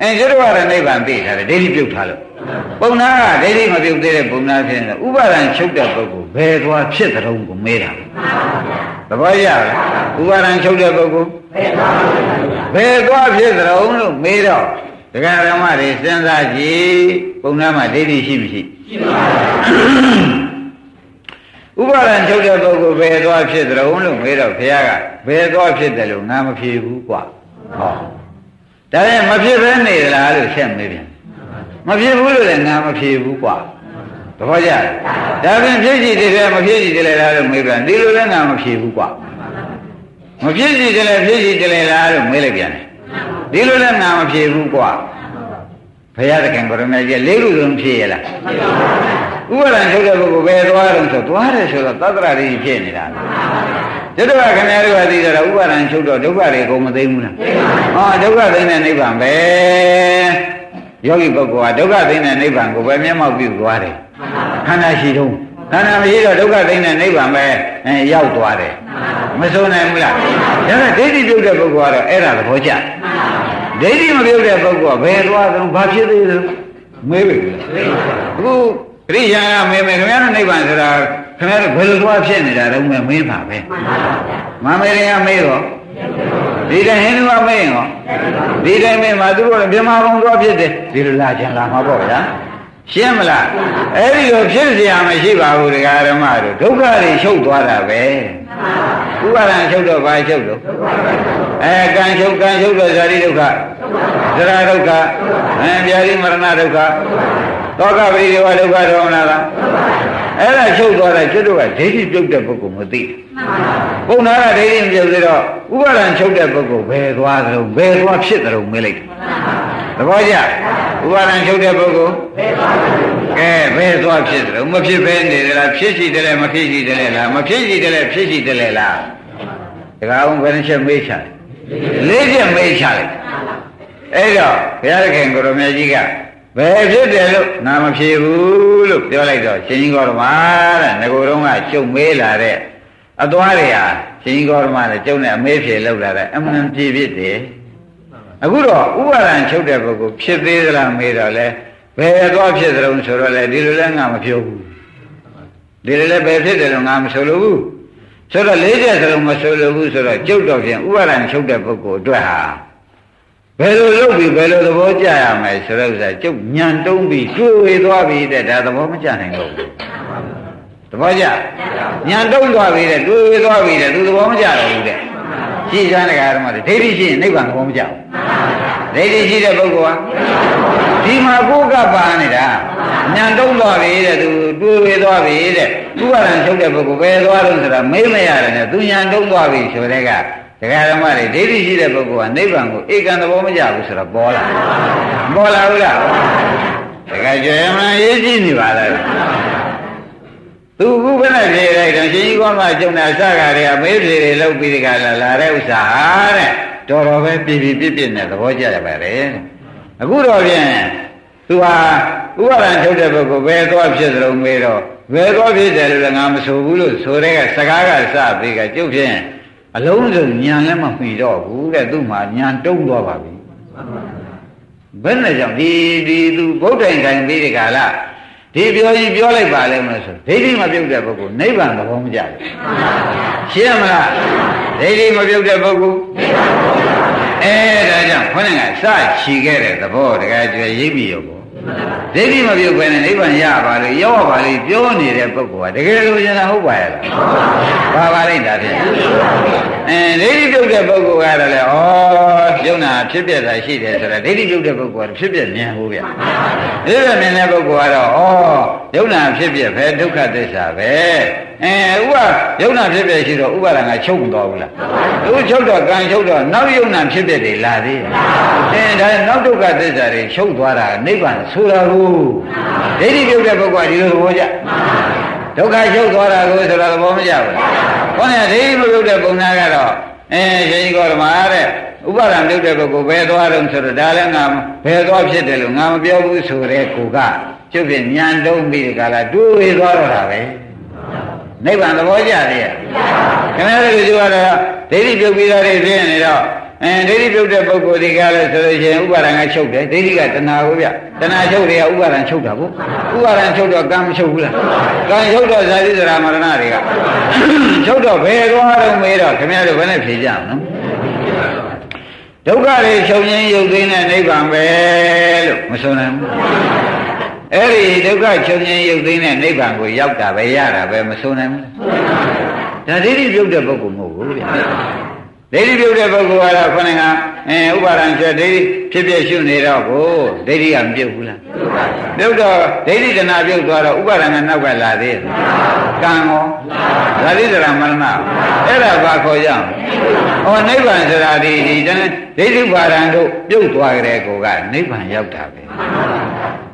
အဲကျွတ်တို့ကတော့နိဗ္ဗာန်သိထားတယ်ဒိဋ္ဌိပြုတ်ထားလို့ပုံနာကဒိဋ္ဌိမပြုတ်သေးတဲ့ပုံနာဖြစ်နေဥပါဒံချုပ်တဲ့ပုဂ္ဂိုလ်ဘယ်သွားဖြစ်တယ်ကိုမေးတာသဘောရလားဥပါဒံချုပ်တဲ့ပုဂ္ဂိုလ်ဘယ်သွားဖြစ်တယ်လို့မေးတော့ဒကာရမတွေစဉ်းစားကြည့်ပုံနာမှာဒိဋ္ဌိရှိမရှိရှိပါဘူးဥပါဒံချုပ်တဲ့ပုဂ္ဂိုလ်ဘယ်သွားဖြစ်တယ်လို့မေးတော့ဘုရားကဘယ်သွားဖြစ်တယ်လို့ငါမဖြေဘူးကွာဟော ဒါနဲ့မဖြစ်ဘဲနေလားလို့ဆက်မေးပြန်မဖြစ်ဘူးလို့လည်းငါမဖြေဘူးကွာသဘောကျဒါဖြင့်ဖြစ်စီတည်းပဲမဖြစ်စီတည်းလည်းလားလို့မေးပြန်ဒီလိုလည်းငါမဖြေဘူးကွာမဖြစ်စီတည်းလည်းဖြစ်စီတည်းလည်းလားလို့မေးလိုက်ပြန်တယ်ဒီလိုလည်းငါမဖြေဘူးကွာ ဘုရားသခင်ကိုရမကြီးလေးခုလုံးဖြေရလားဥပါဒံထုတ်တဲ့ပုဂ္ဂိုလ်ဘယ်သွားတော့ဆိုသွားတယ်ဆိုတော့သတ္တရာတွေဖြစ်နေတာကျွတ်တော့ခင်ဗျားတို့ကသိကြတော့ဥပါဒံချုပ်တော့ဒုက္ခတွေကုန်မသိဘူးလားဟောဒုက္ခသိတဲ့နိဗ္ဗာန်ပဲယောဂီပုဂ္ဂိုလ်ကဒုက္ခသိတဲ့နိဗ္ဗာန်ကိုပဲမျက်မှောက်ပြုသွားတယ်ခန္ဓာရှိတော့ခန္ဓာမရှိတော့ဒုက္ခသိတဲ့နိဗ္ဗာန်ပဲအဲရောက်သွားတယ်မစိုးနိုင်ဘူးလားဒါနဲ့ဒိဋ္ဌိပြုတ်တဲ့ပုဂ္ဂိုလ်ကတော့အဲ့ဒါသဘောကျ ဒိဋ္ဌိမပြုတ်တဲ့ပုဂ္ဂိုလ်ကဘယ်သွားသလဲဘာဖြစ်သေးလဲမေးပြီအခုပရိယာကမေးမယ်ခင်ဗျားတို့နိဗ္ဗာန်ဆိုတာခင်ဗျားတို့ဘယ်လိုသွားဖြစ်နေတာတော့မင်းပါပဲမမေရိယမေးတော့ဒီတိုင်းဟိန္ဒူကမေးရင်ဟောဒီတိုင်းမေးမှာသူတို့ကမြမဘုံသွားဖြစ်တယ်ဒီလိုလာချင်လာမှာပေါ့ဗျာ ရှင်းမလားအဲ့ဒီလိုဖြစ်เสียမရှိပါဘူးတရားဓမ္မတို့ဒုက္ခတွေချုပ်သွားတာပဲဥပါဒံချုပ်တော့ဘာချုပ်တော့အဲကံချုပ်ကံချုပ်တော့ဇာတိဒုက္ခဇရာဒုက္ခအဲဗျာတိမရဏဒုက္ခ သောကပရိဒေဝဒုက္ခဒေါမနလားအဲ့ဒါချုပ်သွားတာကျွတ်တို့ကဒိဋ္ဌိပြုတ်တဲ့ပုဂ္ဂိုလ်မသိပုံနာကဒိဋ္ဌိမပြုတ်သေးတော့ဥပါဒံချုပ်တဲ့ပုဂ္ဂိုလ်ဘယ်သွားသလဲဘယ်သွားဖြစ်တယ်လို့မေးလိုက်သဘောကျဥပါဒံချုပ်တဲ့ပုဂ္ဂိုလ်ဘယ်သွားကဲဘယ်သွားဖြစ်တယ်မဖြစ်ပဲနေတယ်လားဖြစ်ရှိတယ်မဖြစ်ရှိတယ်လားမဖြစ်ရှိတယ်ဖြစ်ရှိတယ်လားတခါအောင်ဘယ်နှချက်မေးချတယ်လေးချက်မေးချလိုက်အဲ့တော့ဘုရားခင်ကိုရမကြီးက ဘယ်ဖြစ်တယ်လို့ငါမဖြေဘူးလို့ပြောလိုက်တော့ရှင်ကြီးကောရမတဲ့ငကိုတော့ကကျုပ်မေးလာတဲ့အသွားတွေဟာရှင်ကြီးကောရမနဲ့ကျုပ်နဲ့အမေးဖြေလောက်လာတဲ့အမှန်ပြည့်ဖြစ်တယ်အခုတော့ဥပါဒံချုပ်တဲ့ပုဂ္ဂိုလ်ဖြစ်သေးသလားမေးတော့လဲဘယ်သွားဖြစ်သလဲဆိုတော့လေဒီလိုလဲငါမပြောဘူးဒီလိုလဲဘယ်ဖြစ်တယ်လို့ငါမဆိုလို့ဘူးဆိုတော့လေးချက်စလုံးမဆိုလို့ဘူးဆိုတော့ကျုပ်တော့ဖြင့်ဥပါဒံချုပ်တဲ့ပုဂ္ဂိုလ်အတွက်ဟာ ဘယ်လိုလုပ်ပြီးဘယ်လိုသဘောကျရမယ်ဆိုတော့ဥစ္စာကျုပ်ညံတုံးပြီးတွေးဝေသွားပြီးတဲ့ဒါသဘောမကျနိုင်တော့ဘူးသဘောကျညံတုံးသွားပြီးတဲ့တွေးဝေသွားပြီးတဲ့သူသဘောမကျတော့ဘူးတဲ့ရှိစမ်းတရားဓမ္မတွေဒိဋ္ဌိရှိရင်နိဗ္ဗာန်သဘောမကျဘူးဒိဋ္ဌိရှိတဲ့ပုဂ္ဂိုလ်ဟာဒီမှာကိုယ်ကပါနေတာညံတုံးသွားပြီတဲ့သူတွေးဝေသွားပြီတဲ့သူကလည်းချုပ်တဲ့ပုဂ္ဂိုလ်ပဲသွားလို့ဆိုတာမေးမရတယ်နဲ့သူညံတုံးသွားပြီဆိုတဲ့က တရားဓမ္မတွေဒိဋ္ဌိရှိတဲ့ပုဂ္ဂိုလ်ကနိဗ္ဗာန်ကိုဧကံသဘောမကျဘူးဆိုတော့ပေါ်လာပေါ်လာဘူးလားတကယ်ကြွယ်မှရေးကြည့်နေပါလားသူခုဘယ်နဲ့ပြေလိုက်တော့ရှင်ကြီးကောမကျုံတာစကားတွေအမေးပြေတွေလောက်ပြီးဒီကလာလာတဲ့ဥစ္စာတဲ့တော်တော်ပဲပြပြပြပြနဲ့သဘောကျရပါတယ်အခုတော့ဖြင့်သူဟာဥပါဒံထုတ်တဲ့ပုဂ္ဂိုလ်ဘယ်သွားဖြစ်သလဲမေးတော့ဘယ်သွားဖြစ်တယ်လို့လည်းငါမဆိုဘူးလို့ဆိုတဲ့ကစကားကစပြီးကကျုပ်ဖြင့် အလုံးစုံညံလည်းမမှီတော့ဘူးတဲ့သူ့မှာညံတုံးသွားပါပြီဘယ်နဲ့ကြောင့်ဒီဒီသူဗုဒ္ဓံခိုင်ပြီးဒီကလာဒီပြောကြီးပြောလိုက်ပါလဲမလို့ဆိုဒိဋ္ဌိမပြုတ်တဲ့ပုဂ္ဂိုလ်နိဗ္ဗာန်သဘောမကျဘူးရှင်းမလားဒိဋ္ဌိမပြုတ်တဲ့ပုဂ္ဂိုလ်အဲဒါကြောင့်ခေါင်းကစချီခဲ့တဲ့သဘောတကယ်ကျွရိပ်ပြီရောပေါ့ ဒိဋ္ဌိမပြုတ်ပဲနဲ့နိဗ္ဗာန်ရပါလို့ရောက်ပါလိပြောနေတဲ့ပုဂ္ဂိုလ်ကတကယ်လို့ကျင်တာဟုတ်ပါရဲ့လားပါပါလိမ့်တာဖြင့်အဲဒိဋ္ဌိပြုတ်တဲ့ပုဂ္ဂိုလ်ကတော့လေဩယုံနာဖြစ်ပြတာရှိတယ်ဆိုတော့ဒိဋ္ဌိပြုတ်တဲ့ပုဂ္ဂိုလ်ကဖြစ်ပြမြင်ဘူးဗျဒီလိုမြင်တဲ့ပုဂ္ဂိုလ်ကတော့ဩယုံနာဖြစ်ပြပဲဒုက္ခသစ္စာပဲအဲဥပယုံနာဖြစ်ပြရှိတော့ဥပါဒံကချုပ်မသွားဘူးလားသူချုပ်တော့ကံချုပ်တော့နောက်ယုံနာဖြစ်ပြတွေလာသေးတယ်အဲဒါနောက်ဒုက္ခသစ္စာတွေချုပ်သွားတာနိဗ္ဗာန်ဆိုတာကိုဒိဋ္ဌိပြုတ်တဲ့ပုဂ္ဂိုလ်ကဒီလိုသဘောကျဒုက္ခချုပ်သွားတာကိုဆိုတာသဘောမကျဘူးခေါင်းနဲ့ဒိဋ္ဌိမပြုတ်တဲ့ပုံနာကတော့အဲရှင်ကြီးကောဓမာတဲ့ဥပါဒံပြုတ်တဲ့ပုဂ္ဂိုလ်ဘယ်သွားတော့ဆိုတော့ဒါလည်းငါဘယ်သွားဖြစ်တယ်လို့ငါမပြောဘူးဆိုတဲ့ကိုကကျုပ်ဖြင့်ညံတုံးပြီးဒီကလာတွေးဝေသွားတော့တာပဲနိဗ္ဗာန်သဘောကျတယ်ခင်ဗျားတို့ကပြောတာဒိဋ္ဌိပြုတ်ပြီးသားတွေဖြစ်နေတော့ အဲဒိဋ္ဌိပြုတ်တဲ့ပုဂ္ဂိုလ်ဒီကလည်းဆိုလို့ရှိရင်ဥပါဒံကချုပ်တယ်ဒိဋ္ဌိကတဏှာကိုဗျတဏှာချုပ်တွေကဥပါဒံချုပ်တာကိုဥပါဒံချုပ်တော့ကံမချုပ်ဘူးလားကံချုပ်တော့ဇာတိဇရာမရဏတွေကချုပ်တော့ဘယ်သွားတော့မေးတော့ခင်ဗျားတို့ဘယ်နဲ့ဖြေကြမလဲဒုက္ခတွေချုပ်ရင်းရုပ်သိမ်းတဲ့နိဗ္ဗာန်ပဲလို့မဆိုနိုင်ဘူးအဲ့ဒီဒုက္ခချုပ်ခြင်းရုပ်သိမ်းတဲ့နိဗ္ဗာန်ကိုရောက်တာပဲရတာပဲမဆိုနိုင်ဘူးဒါဒိဋ္ဌိပြုတ်တဲ့ပုဂ္ဂိုလ်မဟုတ်ဘူးဗျ ဒိဋ္ဌိပြုတ်တဲ့ပုဂ္ဂိုလ်ကတော့ခொနကအဲဥပါဒံချက်ဒိဋ္ဌိဖြစ်ဖြစ်ရှုနေတော့ကိုဒိဋ္ဌိကမပြုတ်ဘူးလားပြုတ်တော့ဒိဋ္ဌိတဏပြုတ်သွားတော့ဥပါဒံကနောက်ကလာသေးတယ်ကံရောဇာတိဇရာမရဏအဲ့ဒါဘာခေါ်ကြအောင်ဟောနိဗ္ဗာန်ဆိုတာဒီဒီဒိဋ္ဌိပါဒံတို့ပြုတ်သွားကြတဲ့ကိုကနိဗ္ဗာန်ရောက်တာပဲ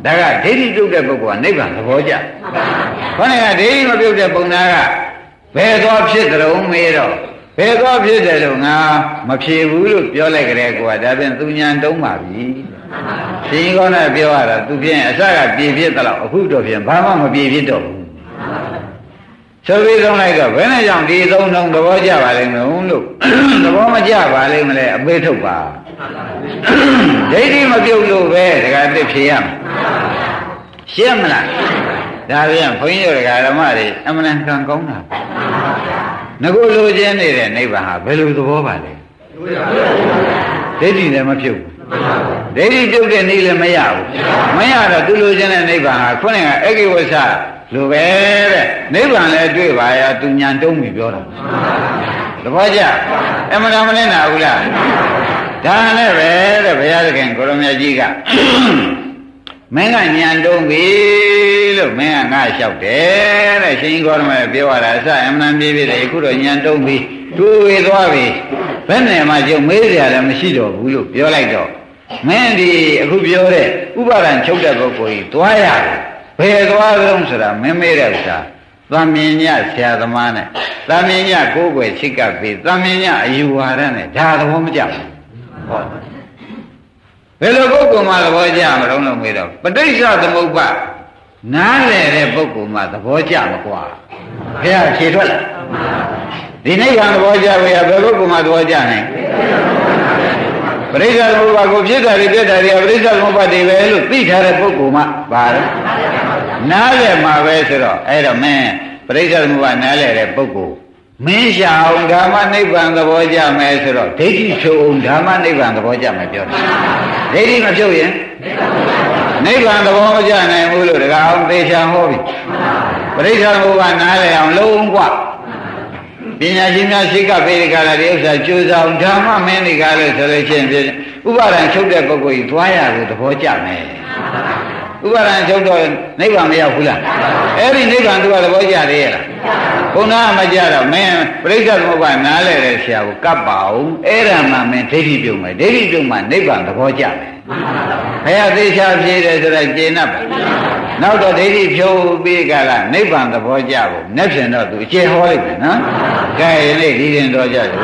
ဒါကဒိဋ္ဌိပြုတ်တဲ့ပုဂ္ဂိုလ်ကနိဗ္ဗာန်သဘောကျခေါင်းကဒိဋ္ဌိမပြုတ်တဲ့ပုံနာကဘယ်တော့ဖြစ်ကြုံမေးတော့ ဘယ်တော့ဖြစ်တယ်လို့ငါမဖြေဘူးလို့ပြောလိုက်ကြတဲ့ကွာဒါဖြင့်သူညာတုံးပါပြီရှင်ကောနဲ့ပြောရတာသူဖြင့်အစကပြေဖြစ်သလောက်အခုတော့ဖြင့်ဘာမှမပြေဖြစ်တော့ဘူးဆိုပြီးသုံးလိုက်တော့ဘယ်နဲ့ကြောင့်ဒီသုံးလုံးသဘောကျပါလိမ့်မလို့လို့သဘောမကျပါလိမ့်မလဲအပေးထုတ်ပါဒိဋ္ဌိမပြုတ်လို့ပဲတခါသိဖြေရမယ်ရှင်းမလားဒါပြန်ဘုန်းကြီးတို့ဓမ္မတွေအမှန်တန်ကောင်းတာ ငကိုလိုချင်နေတဲ့နိဗ္ဗာန်ဟာဘယ်လိုသဘောပါလဲဒိဋ္ဌိလည်းမဖြုတ်ဘူးဒိဋ္ဌိပြုတ်တဲ့နေ့လည်းမရဘူးမရတော့သူလိုချင်တဲ့နိဗ္ဗာန်ဟာခုနကအကိဝဆလိုပဲတဲ့နိဗ္ဗာန်လည်းတွေ့ပါရဲ့သူညာတုံးပြီပြောတာသဘောကျအမှန်တမလဲနာဘူးလားဒါနဲ့ပဲတဲ့ဘုရားသခင်ကိုရမကြီးက မင်းကညံတုံးပြီလို့မင်းကငါလျှောက်တယ်တဲ့ရှင်ဂေါရမပြောရတာအစအမှန်ပြေးပြေးတယ်အခုတော့ညံတုံးပြီတွေးဝေသွားပြီဘယ်နဲ့မှကျုပ်မေးကြရတယ်မရှိတော့ဘူးလို့ပြောလိုက်တော့မင်းဒီအခုပြောတဲ့ဥပါဒံချုပ်တဲ့ပုဂ္ဂိုလ်ကြီးသွားရတယ်ဘယ်သွားကြုံဆိုတာမင်းမေးတဲ့ဥစ္စာသံမြင်ညဆရာသမားနဲ့သံမြင်ညကိုယ်ွယ်ချိတ်ကပ်ပြီးသံမြင်ညအယူဝါဒနဲ့ဒါသဘောမကျဘူးဟောဘ ယ်လိုပုဂ္ဂိုလ်မှသဘောကျမလို့လို့မေးတော့ပဋိစ္စသမုပ္ပါနားလေတဲ့ပုဂ္ဂိုလ်မှသဘောကျမကွာဘုရားဖြေထွက်လာဒီနိဗ္ဗာန်သဘောကျဝေရဘယ်ပုဂ္ဂိုလ်မှသဘောကျနိုင်ပရိစ္ဆေသမုပ္ပါကိုဖြစ်တာတွေပြက်တာတွေကပရိစ္ဆေသမုပ္ပါတွေပဲလို့သိထားတဲ့ပုဂ္ဂိုလ်မှပါတော့နားလေမှာပဲဆိုတော့အဲ့တော့မင်းပရိစ္ဆေသမုပ္ပါနားလေတဲ့ပုဂ္ဂိုလ် မင်းရအောင်ဓမ္မနိဗ္ဗာန်သဘောကြမယ်ဆိုတော့ဒိဋ္ဌိဖြုတ်အောင်ဓမ္မနိဗ္ဗာန်သဘောကြမယ်ပြောတယ်ဒိဋ္ဌိမဖြုတ်ရင်နိဗ္ဗာန်သဘောမကြနိုင်ဘူးလို့တရားအောင်သေချာဟောပြီပရိစ္ဆာဘုရားနားလည်အောင်လုံးဝပညာရှင်များရှိကပေဒကာလာဒီဥစ္စာကြိုးစားဓမ္မမင်းတွေကလို့ဆိုလို့ချင်းဥပါဒံချုပ်တဲ့ပုဂ္ဂိုလ်ကြီးသွားရလို့သဘောကြမယ် ဥပါဒံချုပ်တော့နိဗ္ဗာန်မရောက်ဘူးလားအဲ့ဒီနိဗ္ဗာန်သူကသဘောကျသေးရဲ့လားဘုံနာမကြတော့မင်းပြိဿသမုပ္ပါနားလဲတဲ့ဆရာကိုကပ်ပါအောင်အဲ့ဒါမှမင်းဒိဋ္ဌိပြုံမယ်ဒိဋ္ဌိပြုံမှနိဗ္ဗာန်သဘောကျမယ်ဘုရားသေချာဖြေတယ်ဆိုတော့ကျေနပ်ပါနောက်တော့ဒိဋ္ဌိဖြုတ်ပြီးကြလားနိဗ္ဗာန်သဘောကျဖို့နဲ့ဖြင့်တော့သူအကျေဟောလိုက်မယ်နော်ကဲဒီနေ့ဒီရင်တော်ကြတယ်